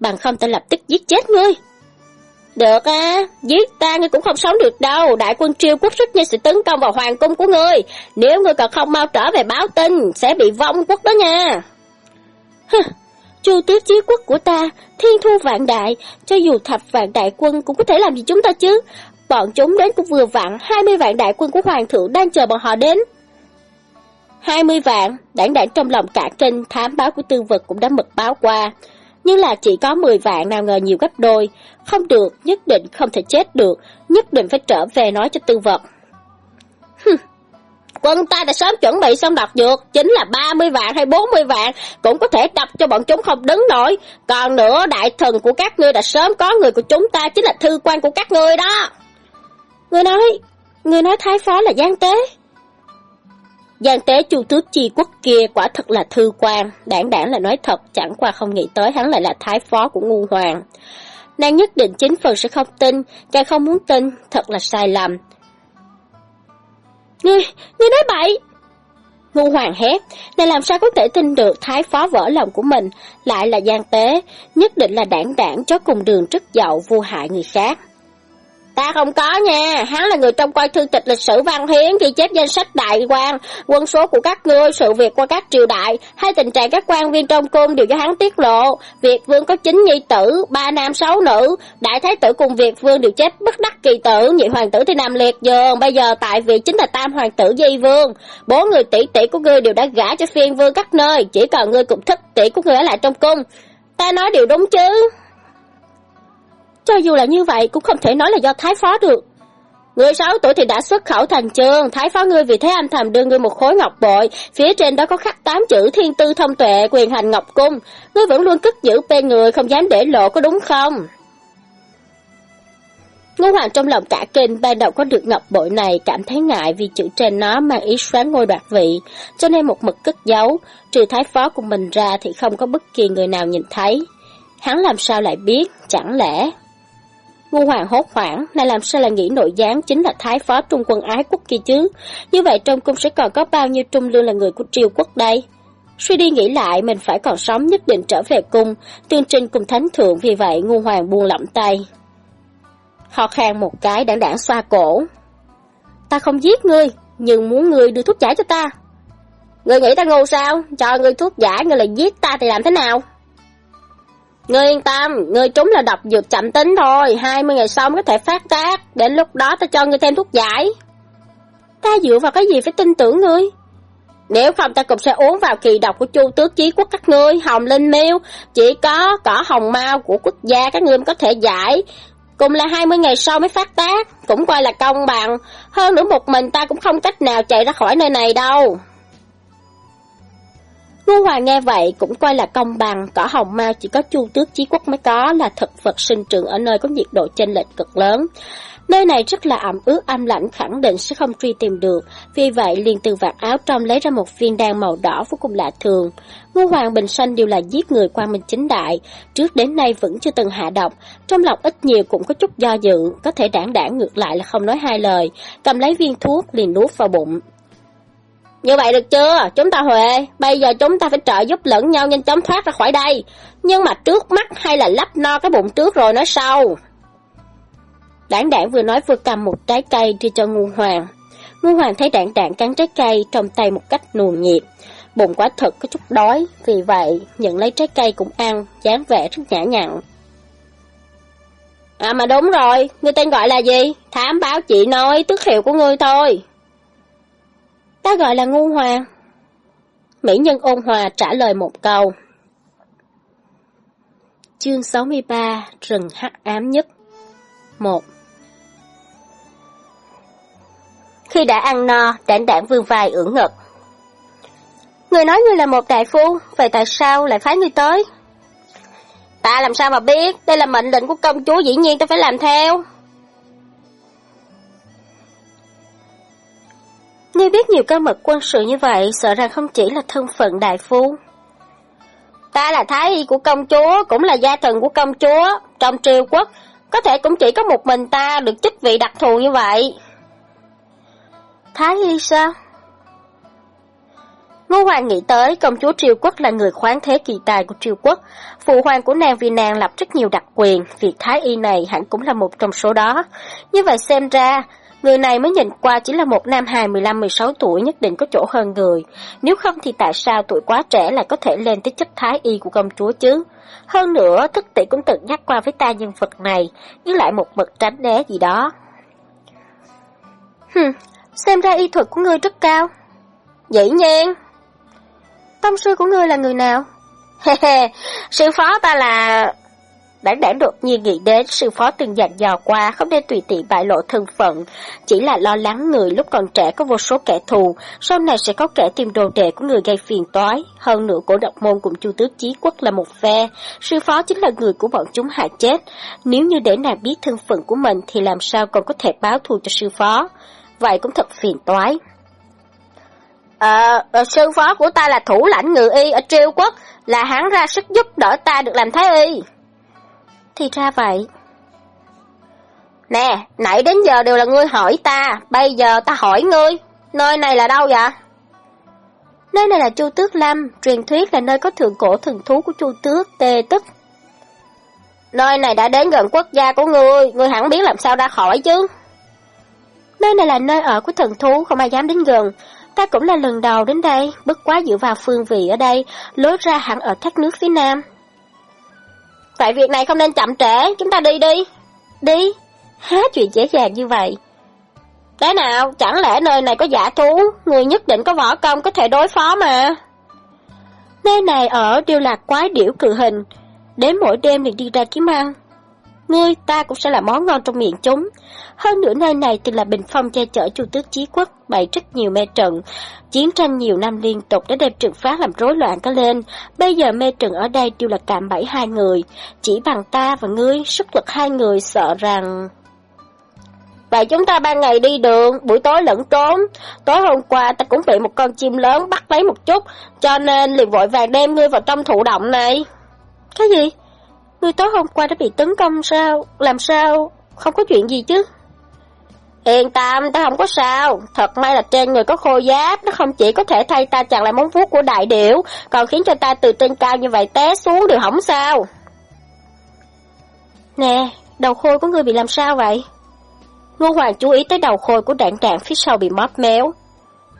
bằng không ta lập tức giết chết ngươi. Được á, giết ta ngươi cũng không sống được đâu, đại quân triều quốc rất nhanh sẽ tấn công vào hoàng cung của ngươi, nếu ngươi còn không mau trở về báo tin, sẽ bị vong quốc đó nha. Hừ, chu tước chiến quốc của ta, thiên thu vạn đại, cho dù thập vạn đại quân cũng có thể làm gì chúng ta chứ, bọn chúng đến cũng vừa vặn, 20 vạn đại quân của hoàng thượng đang chờ bọn họ đến. 20 vạn, đảng đảng trong lòng cả kinh, thám báo của tư vật cũng đã mật báo qua, nhưng là chỉ có 10 vạn nào ngờ nhiều gấp đôi. Không được, nhất định không thể chết được, nhất định phải trở về nói cho tư vật. Quân ta đã sớm chuẩn bị xong độc dược, chính là 30 vạn hay 40 vạn, cũng có thể đập cho bọn chúng không đứng nổi. Còn nữa, đại thần của các ngươi đã sớm có người của chúng ta, chính là thư quan của các ngươi đó. Người nói, người nói thái phó là gian tế. Giang tế chu tước chi quốc kia quả thật là thư quan, đảng đảng là nói thật, chẳng qua không nghĩ tới hắn lại là thái phó của ngu hoàng. Nàng nhất định chính phần sẽ không tin, chàng không muốn tin, thật là sai lầm. Ngươi, ngươi nói bậy! Ngu hoàng hét, nàng làm sao có thể tin được thái phó vỡ lòng của mình, lại là gian tế, nhất định là đảng đảng cho cùng đường rất dậu vô hại người khác. Ta không có nha, hắn là người trong coi thư tịch lịch sử văn hiến ghi chép danh sách đại quan, quân số của các ngươi, sự việc qua các triều đại, hay tình trạng các quan viên trong cung đều do hắn tiết lộ. Việt vương có chín nhi tử, ba nam sáu nữ, đại thái tử cùng Việt vương đều chết bất đắc kỳ tử, nhị hoàng tử thì nằm liệt giường, bây giờ tại vị chính là tam hoàng tử Di vương. Bốn người tỷ tỷ của ngươi đều đã gả cho phiên vương các nơi, chỉ cần ngươi cũng thích tỷ của ngươi ở lại trong cung. Ta nói điều đúng chứ? Cho dù là như vậy cũng không thể nói là do thái phó được. Người sáu tuổi thì đã xuất khẩu thành trường, thái phó ngươi vì thế anh thầm đưa ngươi một khối ngọc bội, phía trên đó có khắc tám chữ thiên tư thông tuệ quyền hành ngọc cung, ngươi vẫn luôn cất giữ bên người không dám để lộ có đúng không? Ngô Hoàng trong lòng cả kinh ban đầu có được ngọc bội này cảm thấy ngại vì chữ trên nó mang ý xoán ngôi đoạt vị, cho nên một mực cất giấu, trừ thái phó của mình ra thì không có bất kỳ người nào nhìn thấy. Hắn làm sao lại biết, chẳng lẽ... Ngu hoàng hốt hoảng, này làm sao là nghĩ nội gián chính là thái phó trung quân ái quốc kia chứ? Như vậy trong cung sẽ còn có bao nhiêu trung lương là người của triều quốc đây? Suy đi nghĩ lại, mình phải còn sống nhất định trở về cung, tương trình cùng thánh thượng, vì vậy ngu hoàng buông lỏng tay. Họ khang một cái đảng đảng xoa cổ. Ta không giết ngươi, nhưng muốn ngươi đưa thuốc giải cho ta. Ngươi nghĩ ta ngu sao? Cho ngươi thuốc giải, ngươi lại giết ta thì làm thế nào? Ngươi yên tâm, ngươi trúng là độc dược chậm tính thôi, 20 ngày sau có thể phát tác, đến lúc đó ta cho ngươi thêm thuốc giải. Ta dựa vào cái gì phải tin tưởng ngươi? Nếu không ta cũng sẽ uống vào kỳ độc của chu tước chí quốc các ngươi, hồng linh miêu, chỉ có cỏ hồng mau của quốc gia các ngươi mới có thể giải. Cùng là 20 ngày sau mới phát tác, cũng coi là công bằng. Hơn nữa một mình ta cũng không cách nào chạy ra khỏi nơi này đâu. Ngô Hoàng nghe vậy cũng coi là công bằng, cỏ hồng mao chỉ có chu tước chí quốc mới có là thực vật sinh trưởng ở nơi có nhiệt độ chênh lệch cực lớn. Nơi này rất là ẩm ướt âm lạnh khẳng định sẽ không truy tìm được, vì vậy liền từ vạt áo trong lấy ra một viên đan màu đỏ vô cùng lạ thường. Ngô Hoàng Bình Sanh đều là giết người quan minh chính đại, trước đến nay vẫn chưa từng hạ độc, trong lòng ít nhiều cũng có chút do dự, có thể đảng đảng ngược lại là không nói hai lời, cầm lấy viên thuốc liền nuốt vào bụng. Như vậy được chưa? Chúng ta Huệ, bây giờ chúng ta phải trợ giúp lẫn nhau nhanh chóng thoát ra khỏi đây. Nhưng mà trước mắt hay là lắp no cái bụng trước rồi nói sau. Đảng đảng vừa nói vừa cầm một trái cây đưa cho ngu hoàng. Ngu hoàng thấy đảng đảng cắn trái cây trong tay một cách nùn nhiệt. Bụng quá thật có chút đói, vì vậy nhận lấy trái cây cũng ăn, dáng vẻ rất nhã nhặn. À mà đúng rồi, ngươi tên gọi là gì? Thám báo chị nói tước hiệu của ngươi thôi. Ta gọi là ngu hoàng. Mỹ nhân ôn hòa trả lời một câu. Chương 63 Rừng hắc ám nhất 1 Khi đã ăn no, đảng đảng vương vai ưỡn ngực. Người nói ngươi là một đại phu, vậy tại sao lại phái ngươi tới? Ta làm sao mà biết, đây là mệnh lệnh của công chúa dĩ nhiên ta phải làm theo. Ngươi biết nhiều cơ mật quân sự như vậy, sợ rằng không chỉ là thân phận đại phu. Ta là thái y của công chúa, cũng là gia thần của công chúa. Trong triều quốc, có thể cũng chỉ có một mình ta được chức vị đặc thù như vậy. Thái y sao? Ngô Hoàng nghĩ tới công chúa Triều Quốc là người khoáng thế kỳ tài của Triều Quốc. Phụ hoàng của nàng vì nàng lập rất nhiều đặc quyền, việc thái y này hẳn cũng là một trong số đó. Như vậy xem ra, người này mới nhìn qua chỉ là một nam hài 15-16 tuổi nhất định có chỗ hơn người. Nếu không thì tại sao tuổi quá trẻ lại có thể lên tới chức thái y của công chúa chứ? Hơn nữa, thức tỷ cũng từng nhắc qua với ta nhân vật này, nhưng lại một mực tránh né gì đó. Hừm, xem ra y thuật của ngươi rất cao. Dĩ nhiên. Tông sư của ngươi là người nào? He sư phó ta là bản đã đột nhiên nghĩ đến sư phó từng dặn dò qua không nên tùy tiện bại lộ thân phận, chỉ là lo lắng người lúc còn trẻ có vô số kẻ thù, sau này sẽ có kẻ tìm đồ đệ của người gây phiền toái. Hơn nữa cổ độc môn cùng chu tước chí quốc là một phe, sư phó chính là người của bọn chúng hại chết. Nếu như để nàng biết thân phận của mình thì làm sao còn có thể báo thù cho sư phó. Vậy cũng thật phiền toái. Ờ, à, sư phó của ta là thủ lãnh ngự y ở triều quốc, là hắn ra sức giúp đỡ ta được làm thái y. Thì ra vậy. Nè, nãy đến giờ đều là ngươi hỏi ta, bây giờ ta hỏi ngươi, nơi này là đâu vậy? Nơi này là Chu Tước Lâm, truyền thuyết là nơi có thượng cổ thần thú của Chu Tước, Tê Tức. Nơi này đã đến gần quốc gia của ngươi, ngươi hẳn biết làm sao ra khỏi chứ. Nơi này là nơi ở của thần thú, không ai dám đến gần. Ta cũng là lần đầu đến đây, bất quá dựa vào phương vị ở đây, lối ra hẳn ở thác nước phía nam. Vậy việc này không nên chậm trễ, chúng ta đi đi. Đi? Há chuyện dễ dàng như vậy. Thế nào, chẳng lẽ nơi này có giả thú, người nhất định có võ công có thể đối phó mà. Nơi này ở đều là quái điểu cự hình, đến mỗi đêm thì đi ra kiếm ăn. Ngươi ta cũng sẽ là món ngon trong miệng chúng. Hơn nữa nơi này từng là bình phong che chở chu tước chí quốc, bày rất nhiều mê trận. Chiến tranh nhiều năm liên tục đã đem trừng phá làm rối loạn có lên. Bây giờ mê trận ở đây đều là cạm bẫy hai người. Chỉ bằng ta và ngươi, sức lực hai người sợ rằng... Vậy chúng ta ban ngày đi đường, buổi tối lẫn trốn. Tối hôm qua ta cũng bị một con chim lớn bắt lấy một chút, cho nên liền vội vàng đem ngươi vào trong thụ động này. Cái gì? Ngươi tối hôm qua đã bị tấn công sao? Làm sao? Không có chuyện gì chứ? Yên tâm, ta không có sao. Thật may là trên người có khô giáp, nó không chỉ có thể thay ta chặn lại móng vuốt của đại điểu, còn khiến cho ta từ trên cao như vậy té xuống đều hỏng sao. Nè, đầu khôi của ngươi bị làm sao vậy? Ngô Hoàng chú ý tới đầu khôi của đạn đạn phía sau bị móp méo.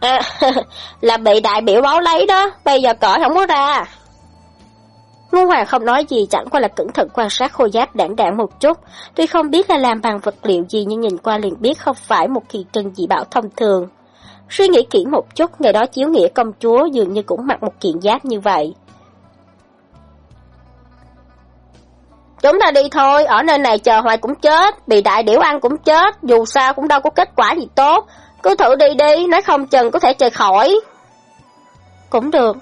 À, là bị đại biểu báo lấy đó, bây giờ cởi không có ra. Ngô Hoàng không nói gì chẳng qua là cẩn thận quan sát khôi giáp đảng đảng một chút. Tuy không biết là làm bằng vật liệu gì nhưng nhìn qua liền biết không phải một kỳ trân dị bảo thông thường. Suy nghĩ kỹ một chút, ngày đó chiếu nghĩa công chúa dường như cũng mặc một kiện giáp như vậy. Chúng ta đi thôi, ở nơi này chờ hoài cũng chết, bị đại điểu ăn cũng chết, dù sao cũng đâu có kết quả gì tốt. Cứ thử đi đi, nói không chừng có thể chơi khỏi. Cũng được,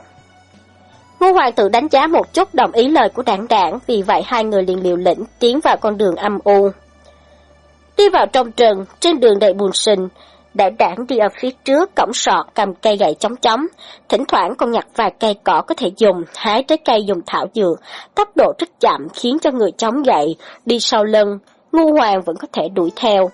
Ngô Hoàng tự đánh giá một chút đồng ý lời của đảng đảng, vì vậy hai người liền liều lĩnh tiến vào con đường âm u. Đi vào trong rừng, trên đường đầy buồn sình, đảng đảng đi ở phía trước, cổng sọt cầm cây gậy chống chống, thỉnh thoảng còn nhặt vài cây cỏ có thể dùng, hái trái cây dùng thảo dược, tốc độ rất chậm khiến cho người chống gậy, đi sau lưng, Ngô Hoàng vẫn có thể đuổi theo.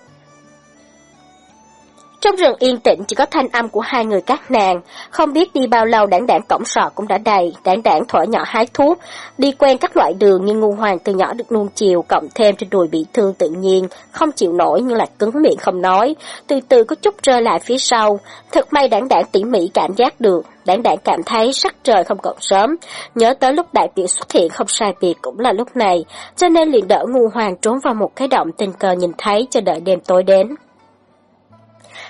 Trong rừng yên tĩnh chỉ có thanh âm của hai người các nàng, không biết đi bao lâu đảng đảng cổng sọ cũng đã đầy, đảng đảng thổi nhỏ hái thuốc, đi quen các loại đường nhưng ngu hoàng từ nhỏ được nuông chiều, cộng thêm trên đùi bị thương tự nhiên, không chịu nổi nhưng lại cứng miệng không nói, từ từ có chút rơi lại phía sau, thật may đảng đảng tỉ mỉ cảm giác được, đảng đảng cảm thấy sắc trời không còn sớm, nhớ tới lúc đại biểu xuất hiện không sai biệt cũng là lúc này, cho nên liền đỡ ngu hoàng trốn vào một cái động tình cờ nhìn thấy cho đợi đêm tối đến.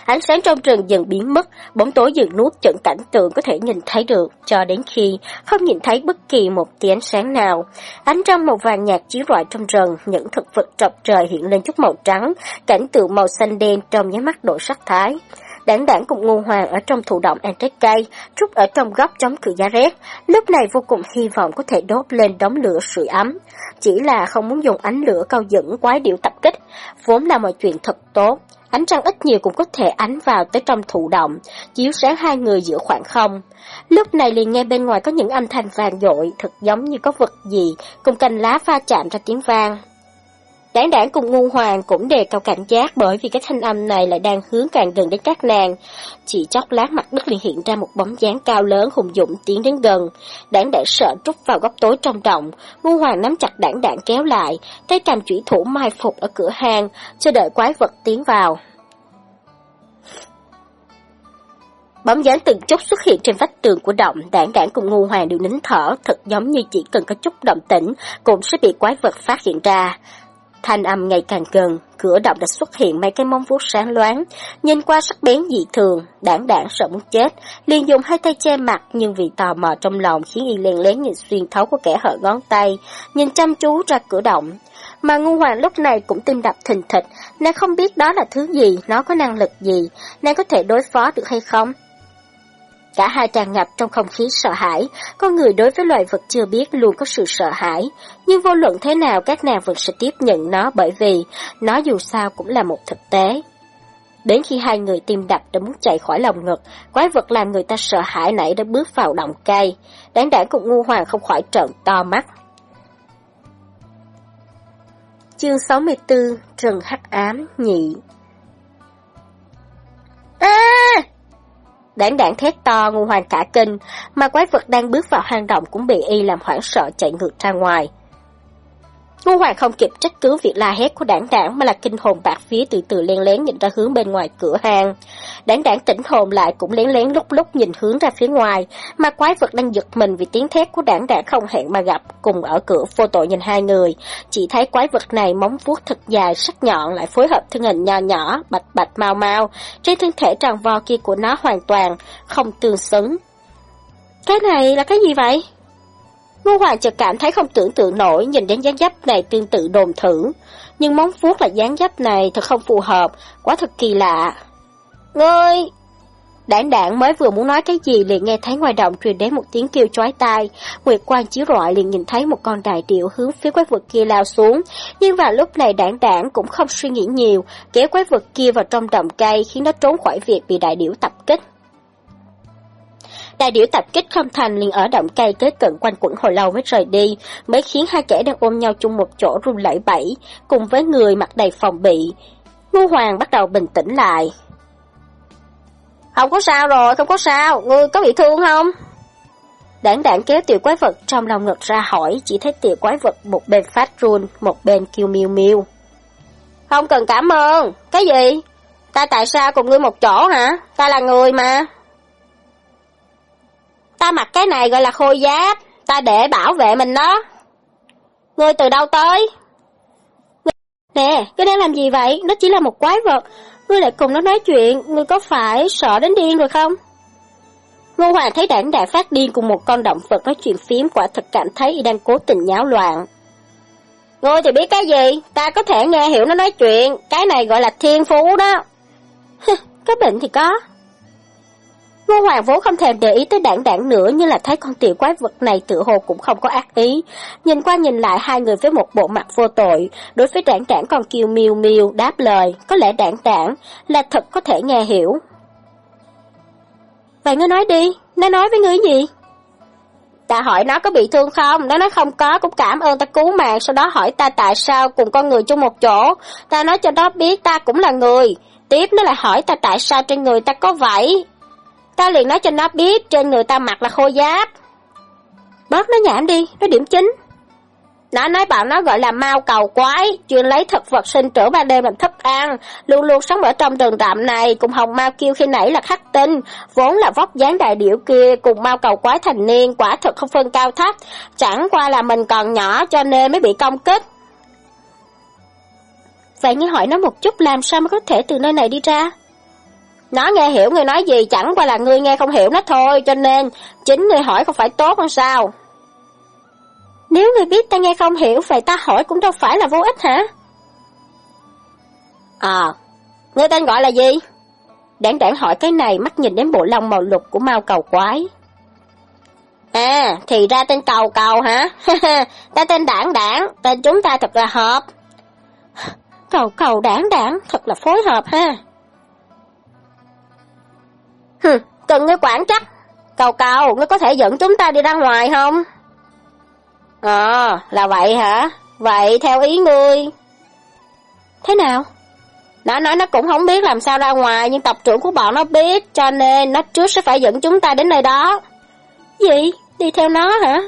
Ánh sáng trong rừng dần biến mất, bóng tối dần nuốt chửng cảnh tượng có thể nhìn thấy được, cho đến khi không nhìn thấy bất kỳ một tia ánh sáng nào. Ánh trăng màu vàng nhạt chiếu rọi trong rừng, những thực vật trọc trời hiện lên chút màu trắng, cảnh tượng màu xanh đen trong nháy mắt đổi sắc thái. Đảng đảng cùng ngu hoàng ở trong thụ động ăn cây, trúc ở trong góc chống cự giá rét, lúc này vô cùng hy vọng có thể đốt lên đống lửa sưởi ấm. Chỉ là không muốn dùng ánh lửa cao dẫn quái điệu tập kích, vốn là mọi chuyện thật tốt. Ánh trăng ít nhiều cũng có thể ánh vào tới trong thụ động, chiếu sáng hai người giữa khoảng không. Lúc này liền nghe bên ngoài có những âm thanh vàng dội, thật giống như có vật gì, cùng cành lá pha chạm ra tiếng vang. Đảng đảng cùng ngu hoàng cũng đề cao cảnh giác bởi vì cái thanh âm này lại đang hướng càng gần đến các nàng. Chỉ chốc lát mặt đất liền hiện ra một bóng dáng cao lớn hùng dũng tiến đến gần. Đảng đảng sợ trút vào góc tối trong động, ngu hoàng nắm chặt đảng đảng kéo lại, tay cầm chủy thủ mai phục ở cửa hang, chờ đợi quái vật tiến vào. Bóng dáng từng chút xuất hiện trên vách tường của động, đảng đảng cùng ngu hoàng đều nín thở, thật giống như chỉ cần có chút động tĩnh, cũng sẽ bị quái vật phát hiện ra. Thanh âm ngày càng gần, cửa động đã xuất hiện mấy cái móng vuốt sáng loáng, nhìn qua sắc bén dị thường, đảng đảng sợ muốn chết, liền dùng hai tay che mặt nhưng vì tò mò trong lòng khiến y liền lén nhìn xuyên thấu của kẻ hở ngón tay, nhìn chăm chú ra cửa động. Mà ngu hoàng lúc này cũng tim đập thình thịch, nàng không biết đó là thứ gì, nó có năng lực gì, nàng có thể đối phó được hay không. Cả hai tràn ngập trong không khí sợ hãi, con người đối với loài vật chưa biết luôn có sự sợ hãi, nhưng vô luận thế nào các nàng vẫn sẽ tiếp nhận nó bởi vì nó dù sao cũng là một thực tế. Đến khi hai người tim đập đã muốn chạy khỏi lòng ngực, quái vật làm người ta sợ hãi nãy đã bước vào động cây, đáng đảng cùng ngu hoàng không khỏi trợn to mắt. Chương 64 Trần Hắc Ám Nhị À! Đảng đảng thét to ngu hoàng cả kinh, mà quái vật đang bước vào hang động cũng bị y làm hoảng sợ chạy ngược ra ngoài. Ngô Hoàng không kịp trách cứ việc la hét của đảng đảng mà là kinh hồn bạc phía từ từ lén lén nhìn ra hướng bên ngoài cửa hàng. Đảng đảng tỉnh hồn lại cũng lén lén lúc lúc nhìn hướng ra phía ngoài, mà quái vật đang giật mình vì tiếng thét của đảng đảng không hẹn mà gặp, cùng ở cửa vô tội nhìn hai người. Chỉ thấy quái vật này móng vuốt thật dài, sắc nhọn lại phối hợp thân hình nho nhỏ, bạch bạch mau mau, trên thân thể tròn vo kia của nó hoàn toàn không tương xứng. Cái này là cái gì vậy? Ngô Hoàng chợt cảm thấy không tưởng tượng nổi nhìn đến dáng dấp này tương tự đồn thử, nhưng móng vuốt là dáng dấp này thật không phù hợp, quá thật kỳ lạ. Ngươi! Đảng đảng mới vừa muốn nói cái gì liền nghe thấy ngoài động truyền đến một tiếng kêu chói tai, Nguyệt Quang chiếu rọi liền nhìn thấy một con đại điệu hướng phía quái vật kia lao xuống, nhưng vào lúc này đảng đảng cũng không suy nghĩ nhiều, kéo quái vật kia vào trong động cây khiến nó trốn khỏi việc bị đại điểu tập kích. Đại điểu tập kích không thành liền ở động cây tới cận quanh quẩn hồi lâu mới rời đi, mới khiến hai kẻ đang ôm nhau chung một chỗ run lẩy bẩy, cùng với người mặt đầy phòng bị. Ngô Hoàng bắt đầu bình tĩnh lại. Không có sao rồi, không có sao, ngươi có bị thương không? Đảng đảng kéo tiểu quái vật trong lòng ngực ra hỏi, chỉ thấy tiểu quái vật một bên phát run, một bên kêu miêu miêu. Không cần cảm ơn, cái gì? Ta tại sao cùng ngươi một chỗ hả? Ta là người mà. Ta mặc cái này gọi là khôi giáp, ta để bảo vệ mình đó. Ngươi từ đâu tới? Nè, cái đang làm gì vậy? Nó chỉ là một quái vật. Ngươi lại cùng nó nói chuyện, ngươi có phải sợ đến điên rồi không? Ngô Hoàng thấy đảng đại phát điên cùng một con động vật nói chuyện phím quả thật cảm thấy y đang cố tình nháo loạn. Ngươi thì biết cái gì? Ta có thể nghe hiểu nó nói chuyện, cái này gọi là thiên phú đó. cái bệnh thì có. Ngô Hoàng vốn không thèm để ý tới đảng đảng nữa nhưng là thấy con tiểu quái vật này tự hồ cũng không có ác ý. Nhìn qua nhìn lại hai người với một bộ mặt vô tội, đối với đảng đảng còn kêu miêu miêu đáp lời, có lẽ đảng đảng là thật có thể nghe hiểu. Vậy ngươi nói đi, nó nói với ngươi gì? Ta hỏi nó có bị thương không, nó nói không có, cũng cảm ơn ta cứu mạng, sau đó hỏi ta tại sao cùng con người chung một chỗ. Ta nói cho nó biết ta cũng là người. Tiếp nó lại hỏi ta tại sao trên người ta có vảy, Ta liền nói cho nó biết trên người ta mặc là khô giáp. Bớt nó nhảm đi, nó điểm chính. Nó nói bảo nó gọi là mau cầu quái, chuyên lấy thực vật sinh trưởng ban đêm làm thức ăn, luôn luôn sống ở trong rừng rậm này, cùng hồng mau kêu khi nãy là khắc tinh, vốn là vóc dáng đại điệu kia, cùng mau cầu quái thành niên, quả thực không phân cao thấp, chẳng qua là mình còn nhỏ cho nên mới bị công kích. Vậy như hỏi nó một chút làm sao mới có thể từ nơi này đi ra? Nó nghe hiểu người nói gì chẳng qua là ngươi nghe không hiểu nó thôi, cho nên chính ngươi hỏi không phải tốt hơn sao? Nếu ngươi biết ta nghe không hiểu, vậy ta hỏi cũng đâu phải là vô ích hả? À, ngươi tên gọi là gì? Đảng đảng hỏi cái này mắt nhìn đến bộ lông màu lục của mau cầu quái. À, thì ra tên cầu cầu hả? ta tên đảng đảng, tên chúng ta thật là hợp. Cầu cầu đảng đảng, thật là phối hợp ha. Hừ, cần ngươi quản chắc. Cầu cầu, ngươi có thể dẫn chúng ta đi ra ngoài không? Ờ, là vậy hả? Vậy theo ý ngươi. Thế nào? Nó nói nó cũng không biết làm sao ra ngoài, nhưng tộc trưởng của bọn nó biết, cho nên nó trước sẽ phải dẫn chúng ta đến nơi đó. Gì? Đi theo nó hả?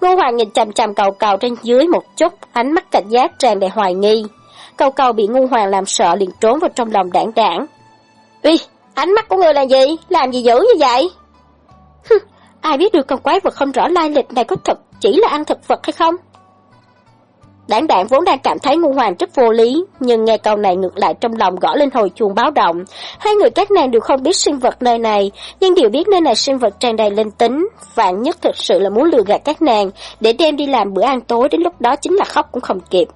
Ngô Hoàng nhìn chằm chằm cầu cầu trên dưới một chút, ánh mắt cảnh giác tràn đầy hoài nghi. Cầu cầu bị Ngô Hoàng làm sợ liền trốn vào trong lòng đảng đảng. Uy, ánh mắt của ngươi là gì? Làm gì dữ như vậy? ai biết được con quái vật không rõ lai lịch này có thật chỉ là ăn thực vật hay không? Đảng đảng vốn đang cảm thấy ngu hoàng rất vô lý, nhưng nghe câu này ngược lại trong lòng gõ lên hồi chuông báo động. Hai người các nàng đều không biết sinh vật nơi này, nhưng đều biết nơi này sinh vật tràn đầy linh tính. Vạn nhất thực sự là muốn lừa gạt các nàng, để đem đi làm bữa ăn tối đến lúc đó chính là khóc cũng không kịp.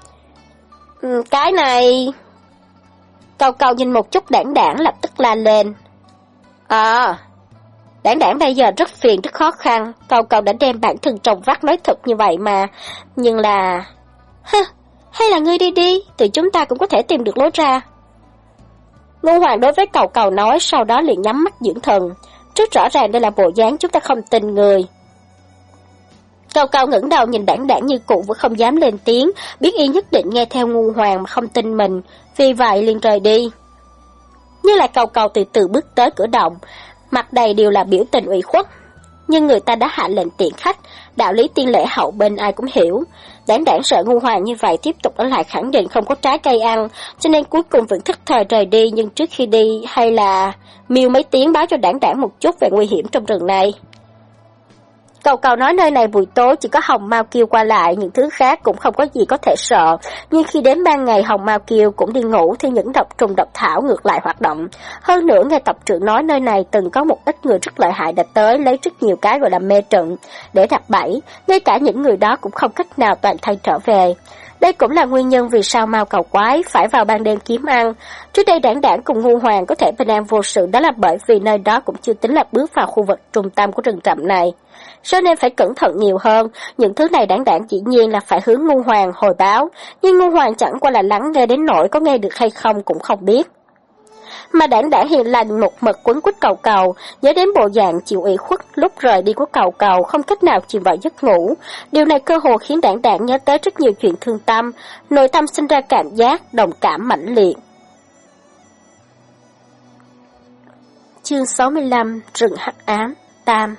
Ừ, cái này... Cầu cầu nhìn một chút đảng đảng lập tức la lên. À, đảng đảng bây giờ rất phiền, rất khó khăn. Cầu cầu đã đem bản thân trồng vắt nói thật như vậy mà. Nhưng là... Hơ, hay là ngươi đi đi, từ chúng ta cũng có thể tìm được lối ra. Ngô Hoàng đối với cầu cầu nói, sau đó liền nhắm mắt dưỡng thần. Rất rõ ràng đây là bộ dáng chúng ta không tin người. Cầu cao ngẩng đầu nhìn đảng đảng như cụ vẫn không dám lên tiếng, biết y nhất định nghe theo ngu hoàng mà không tin mình, vì vậy liền rời đi. Như là cầu cầu từ từ bước tới cửa động, mặt đầy đều là biểu tình ủy khuất. Nhưng người ta đã hạ lệnh tiện khách, đạo lý tiên lễ hậu bên ai cũng hiểu. Đảng đảng sợ ngu hoàng như vậy tiếp tục ở lại khẳng định không có trái cây ăn, cho nên cuối cùng vẫn thức thời rời đi nhưng trước khi đi hay là miêu mấy tiếng báo cho đảng đảng một chút về nguy hiểm trong rừng này. Cầu cầu nói nơi này buổi tối chỉ có hồng mao kiêu qua lại, những thứ khác cũng không có gì có thể sợ. Nhưng khi đến ban ngày hồng mao kiêu cũng đi ngủ thì những độc trùng độc thảo ngược lại hoạt động. Hơn nữa nghe tộc trưởng nói nơi này từng có một ít người rất lợi hại đã tới lấy rất nhiều cái gọi là mê trận để đặt bẫy, ngay cả những người đó cũng không cách nào toàn thay trở về. Đây cũng là nguyên nhân vì sao Mao cầu quái phải vào ban đêm kiếm ăn. Trước đây đảng đảng cùng ngu hoàng có thể bình an vô sự đó là bởi vì nơi đó cũng chưa tính là bước vào khu vực trung tâm của rừng rậm này. Cho nên phải cẩn thận nhiều hơn, những thứ này đảng đảng dĩ nhiên là phải hướng ngu hoàng hồi báo, nhưng ngu hoàng chẳng qua là lắng nghe đến nỗi có nghe được hay không cũng không biết mà đảng đảng hiền lành một mực quấn quýt cầu cầu, nhớ đến bộ dạng chịu ủy khuất lúc rời đi của cầu cầu không cách nào chìm vào giấc ngủ. Điều này cơ hồ khiến đảng đảng nhớ tới rất nhiều chuyện thương tâm, nội tâm sinh ra cảm giác đồng cảm mãnh liệt. Chương 65 Rừng hắc ám Tam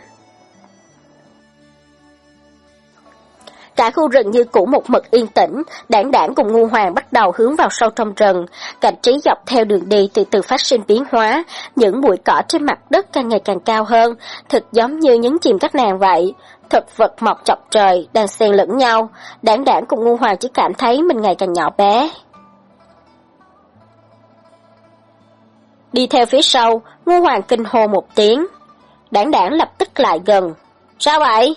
Cả khu rừng như cũ một mực yên tĩnh, đảng đảng cùng ngu hoàng bắt đầu hướng vào sâu trong rừng. Cảnh trí dọc theo đường đi từ từ phát sinh biến hóa, những bụi cỏ trên mặt đất càng ngày càng cao hơn, thật giống như nhấn chìm các nàng vậy. Thực vật mọc chọc trời, đang xen lẫn nhau, đảng đảng cùng ngu hoàng chỉ cảm thấy mình ngày càng nhỏ bé. Đi theo phía sau, ngu hoàng kinh hô một tiếng. Đảng đảng lập tức lại gần. Sao vậy?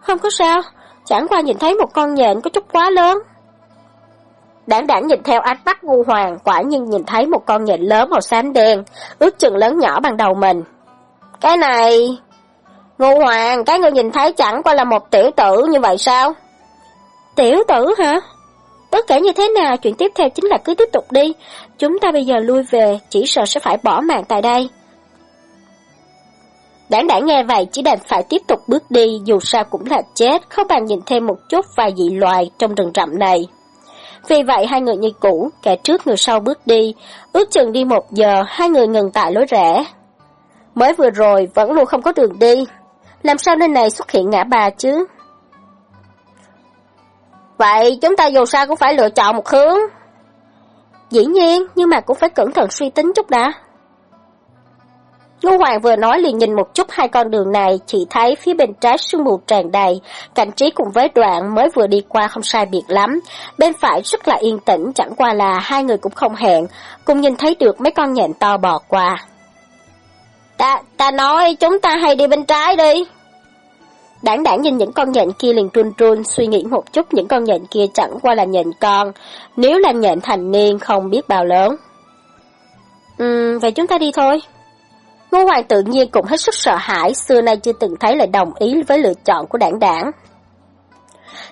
Không có sao, chẳng qua nhìn thấy một con nhện có chút quá lớn. Đảng đảng nhìn theo ánh mắt ngu hoàng, quả nhiên nhìn thấy một con nhện lớn màu xám đen, ước chừng lớn nhỏ bằng đầu mình. Cái này... Ngu hoàng, cái người nhìn thấy chẳng qua là một tiểu tử như vậy sao? Tiểu tử hả? Bất kể như thế nào, chuyện tiếp theo chính là cứ tiếp tục đi. Chúng ta bây giờ lui về, chỉ sợ sẽ phải bỏ mạng tại đây. Đảng đảng nghe vậy chỉ đành phải tiếp tục bước đi, dù sao cũng là chết, không bằng nhìn thêm một chút vài dị loài trong rừng rậm này. Vì vậy hai người như cũ, kẻ trước người sau bước đi, ước chừng đi một giờ, hai người ngừng tại lối rẽ. Mới vừa rồi vẫn luôn không có đường đi, làm sao nơi này xuất hiện ngã ba chứ? Vậy chúng ta dù sao cũng phải lựa chọn một hướng. Dĩ nhiên, nhưng mà cũng phải cẩn thận suy tính chút đã. Ngô Hoàng vừa nói liền nhìn một chút hai con đường này, chỉ thấy phía bên trái sương mù tràn đầy, cảnh trí cùng với đoạn mới vừa đi qua không sai biệt lắm. Bên phải rất là yên tĩnh, chẳng qua là hai người cũng không hẹn, cùng nhìn thấy được mấy con nhện to bò qua. Ta, ta nói chúng ta hay đi bên trái đi. Đảng đảng nhìn những con nhện kia liền run run, suy nghĩ một chút những con nhện kia chẳng qua là nhện con, nếu là nhện thành niên không biết bao lớn. Ừ, vậy chúng ta đi thôi. Ngô Hoàng tự nhiên cũng hết sức sợ hãi, xưa nay chưa từng thấy lại đồng ý với lựa chọn của đảng đảng.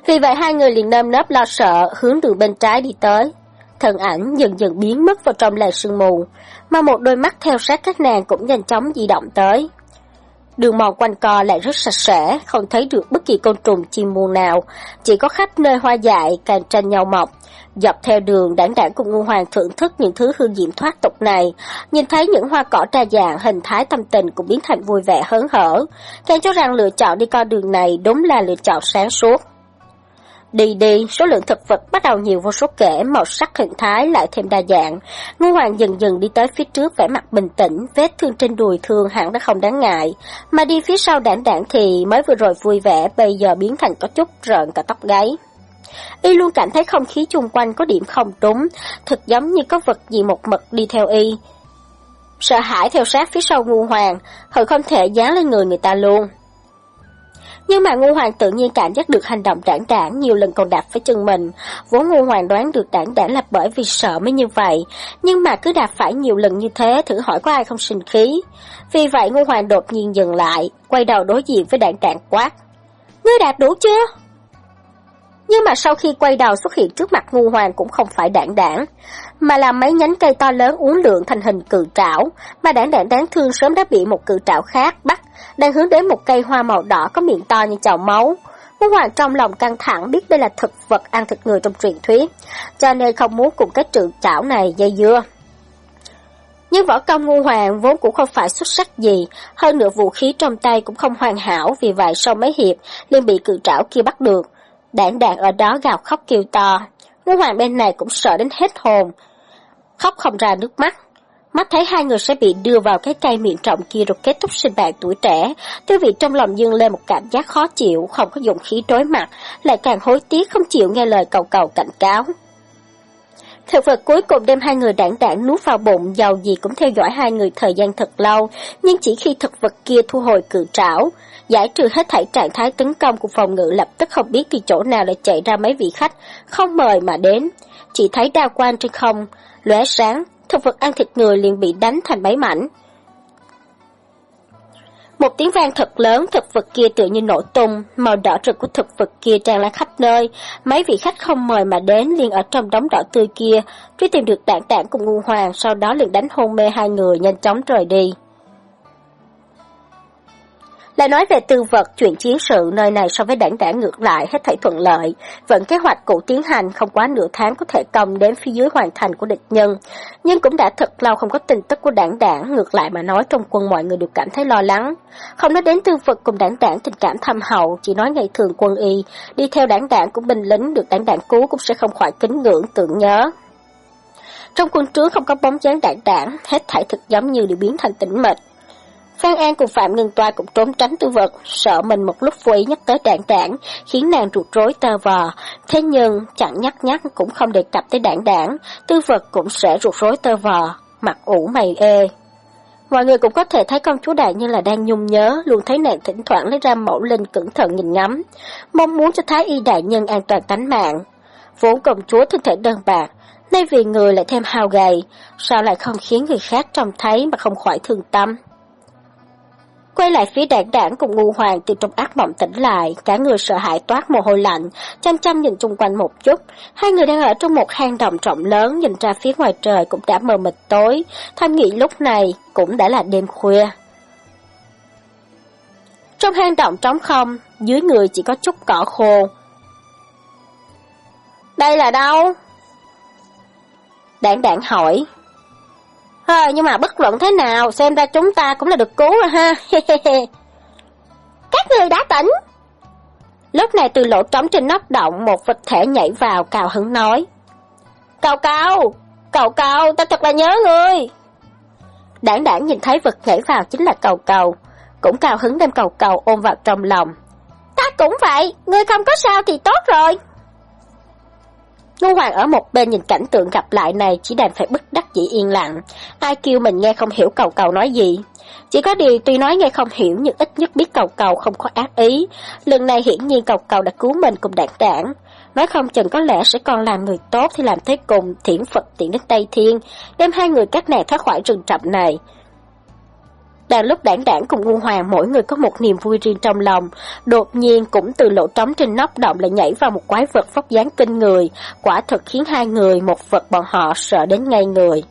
Vì vậy hai người liền nơm nớp lo sợ, hướng đường bên trái đi tới. Thần ảnh dần dần biến mất vào trong làn sương mù, mà một đôi mắt theo sát các nàng cũng nhanh chóng di động tới. Đường mòn quanh co lại rất sạch sẽ, không thấy được bất kỳ côn trùng chim muôn nào, chỉ có khắp nơi hoa dại càng tranh nhau mọc. Dọc theo đường, đảng đảng cùng ngu Hoàng thưởng thức những thứ hương diễm thoát tục này, nhìn thấy những hoa cỏ đa dạng, hình thái tâm tình cũng biến thành vui vẻ hớn hở, càng cho rằng lựa chọn đi con đường này đúng là lựa chọn sáng suốt. Đi đi, số lượng thực vật bắt đầu nhiều vô số kể, màu sắc hình thái lại thêm đa dạng. Ngô Hoàng dần dần đi tới phía trước vẻ mặt bình tĩnh, vết thương trên đùi thương hẳn đã không đáng ngại. Mà đi phía sau đảng đảng thì mới vừa rồi vui vẻ, bây giờ biến thành có chút rợn cả tóc gáy. Y luôn cảm thấy không khí chung quanh có điểm không đúng, thật giống như có vật gì một mực đi theo Y. Sợ hãi theo sát phía sau ngu hoàng, hận không thể dán lên người người ta luôn. Nhưng mà ngu Hoàng tự nhiên cảm giác được hành động đảng đảng nhiều lần còn đạp với chân mình. Vốn ngu Hoàng đoán được đảng đảng là bởi vì sợ mới như vậy. Nhưng mà cứ đạp phải nhiều lần như thế thử hỏi có ai không sinh khí. Vì vậy ngu Hoàng đột nhiên dừng lại, quay đầu đối diện với đảng đảng quát. Ngươi đạp đủ chưa? Nhưng mà sau khi quay đầu xuất hiện trước mặt ngu hoàng cũng không phải đảng đảng, mà là mấy nhánh cây to lớn uốn lượn thành hình cự trảo, mà đảng đảng đáng thương sớm đã bị một cự trảo khác bắt, đang hướng đến một cây hoa màu đỏ có miệng to như chậu máu. Ngu hoàng trong lòng căng thẳng biết đây là thực vật ăn thịt người trong truyền thuyết, cho nên không muốn cùng cái trự trảo này dây dưa. Nhưng võ công ngu hoàng vốn cũng không phải xuất sắc gì, hơn nữa vũ khí trong tay cũng không hoàn hảo, vì vậy sau mấy hiệp liền bị cự trảo kia bắt được. Đảng đảng ở đó gào khóc kêu to, ngũ hoàng bên này cũng sợ đến hết hồn, khóc không ra nước mắt. Mắt thấy hai người sẽ bị đưa vào cái cây miệng trọng kia rồi kết thúc sinh mạng tuổi trẻ, tiêu vị trong lòng dâng lên một cảm giác khó chịu, không có dụng khí đối mặt, lại càng hối tiếc không chịu nghe lời cầu cầu cảnh cáo. Thực vật cuối cùng đem hai người đảng đảng nuốt vào bụng, giàu gì cũng theo dõi hai người thời gian thật lâu, nhưng chỉ khi thực vật kia thu hồi cự trảo, giải trừ hết thảy trạng thái tấn công của phòng ngự lập tức không biết từ chỗ nào lại chạy ra mấy vị khách, không mời mà đến. Chỉ thấy đao quan trên không, lóe sáng, thực vật ăn thịt người liền bị đánh thành mấy mảnh. Một tiếng vang thật lớn, thực vật kia tự như nổ tung, màu đỏ rực của thực vật kia tràn lan khắp nơi. Mấy vị khách không mời mà đến liền ở trong đống đỏ tươi kia, truy tìm được đạn đạn cùng ngu hoàng, sau đó liền đánh hôn mê hai người nhanh chóng rời đi. Lại nói về tư vật, chuyện chiến sự nơi này so với đảng đảng ngược lại hết thảy thuận lợi, vẫn kế hoạch cũ tiến hành không quá nửa tháng có thể công đến phía dưới hoàn thành của địch nhân. Nhưng cũng đã thật lâu không có tin tức của đảng đảng, ngược lại mà nói trong quân mọi người đều cảm thấy lo lắng. Không nói đến tư vật cùng đảng đảng tình cảm thâm hậu, chỉ nói ngày thường quân y, đi theo đảng đảng của binh lính được đảng đảng cứu cũng sẽ không khỏi kính ngưỡng tưởng nhớ. Trong quân trướng không có bóng dáng đảng đảng, hết thảy thực giống như đều biến thành tĩnh mịch. Phan An cùng Phạm Ngân Toa cũng trốn tránh tư vật, sợ mình một lúc vô ý nhắc tới đảng đảng, khiến nàng ruột rối tơ vò. Thế nhưng, chẳng nhắc nhắc cũng không đề cập tới đảng đảng, tư vật cũng sẽ ruột rối tơ vò, mặt ủ mày ê. Mọi người cũng có thể thấy công chúa đại như là đang nhung nhớ, luôn thấy nàng thỉnh thoảng lấy ra mẫu linh cẩn thận nhìn ngắm, mong muốn cho thái y đại nhân an toàn tánh mạng. Vốn công chúa thân thể đơn bạc, nay vì người lại thêm hào gầy, sao lại không khiến người khác trông thấy mà không khỏi thương tâm. Quay lại phía đảng đảng cùng ngu hoàng từ trong ác mộng tỉnh lại, cả người sợ hãi toát mồ hôi lạnh, chăm chăm nhìn chung quanh một chút. Hai người đang ở trong một hang động rộng lớn, nhìn ra phía ngoài trời cũng đã mờ mịt tối, tham nghĩ lúc này cũng đã là đêm khuya. Trong hang động trống không, dưới người chỉ có chút cỏ khô. Đây là đâu? Đảng đảng hỏi, Ờ, nhưng mà bất luận thế nào, xem ra chúng ta cũng là được cứu rồi ha. Các người đã tỉnh. Lúc này từ lỗ trống trên nóc động, một vật thể nhảy vào cào hứng nói. Cầu cầu, cầu cầu, ta thật là nhớ người Đảng đảng nhìn thấy vật nhảy vào chính là cầu cầu, cũng cao hứng đem cầu cầu ôm vào trong lòng. Ta cũng vậy, ngươi không có sao thì tốt rồi. Ngô Hoàng ở một bên nhìn cảnh tượng gặp lại này chỉ đành phải bất đắc dĩ yên lặng. Ai kêu mình nghe không hiểu cầu cầu nói gì. Chỉ có điều tuy nói nghe không hiểu nhưng ít nhất biết cầu cầu không có ác ý. Lần này hiển nhiên cầu cầu đã cứu mình cùng đảng đảng. Nói không chừng có lẽ sẽ còn làm người tốt thì làm thế cùng thiển Phật tiện đến Tây Thiên, đem hai người các nàng thoát khỏi rừng trầm này. Đang lúc đảng đảng cùng ngu hoàng mỗi người có một niềm vui riêng trong lòng, đột nhiên cũng từ lỗ trống trên nóc động lại nhảy vào một quái vật vóc dáng kinh người, quả thực khiến hai người một vật bọn họ sợ đến ngay người.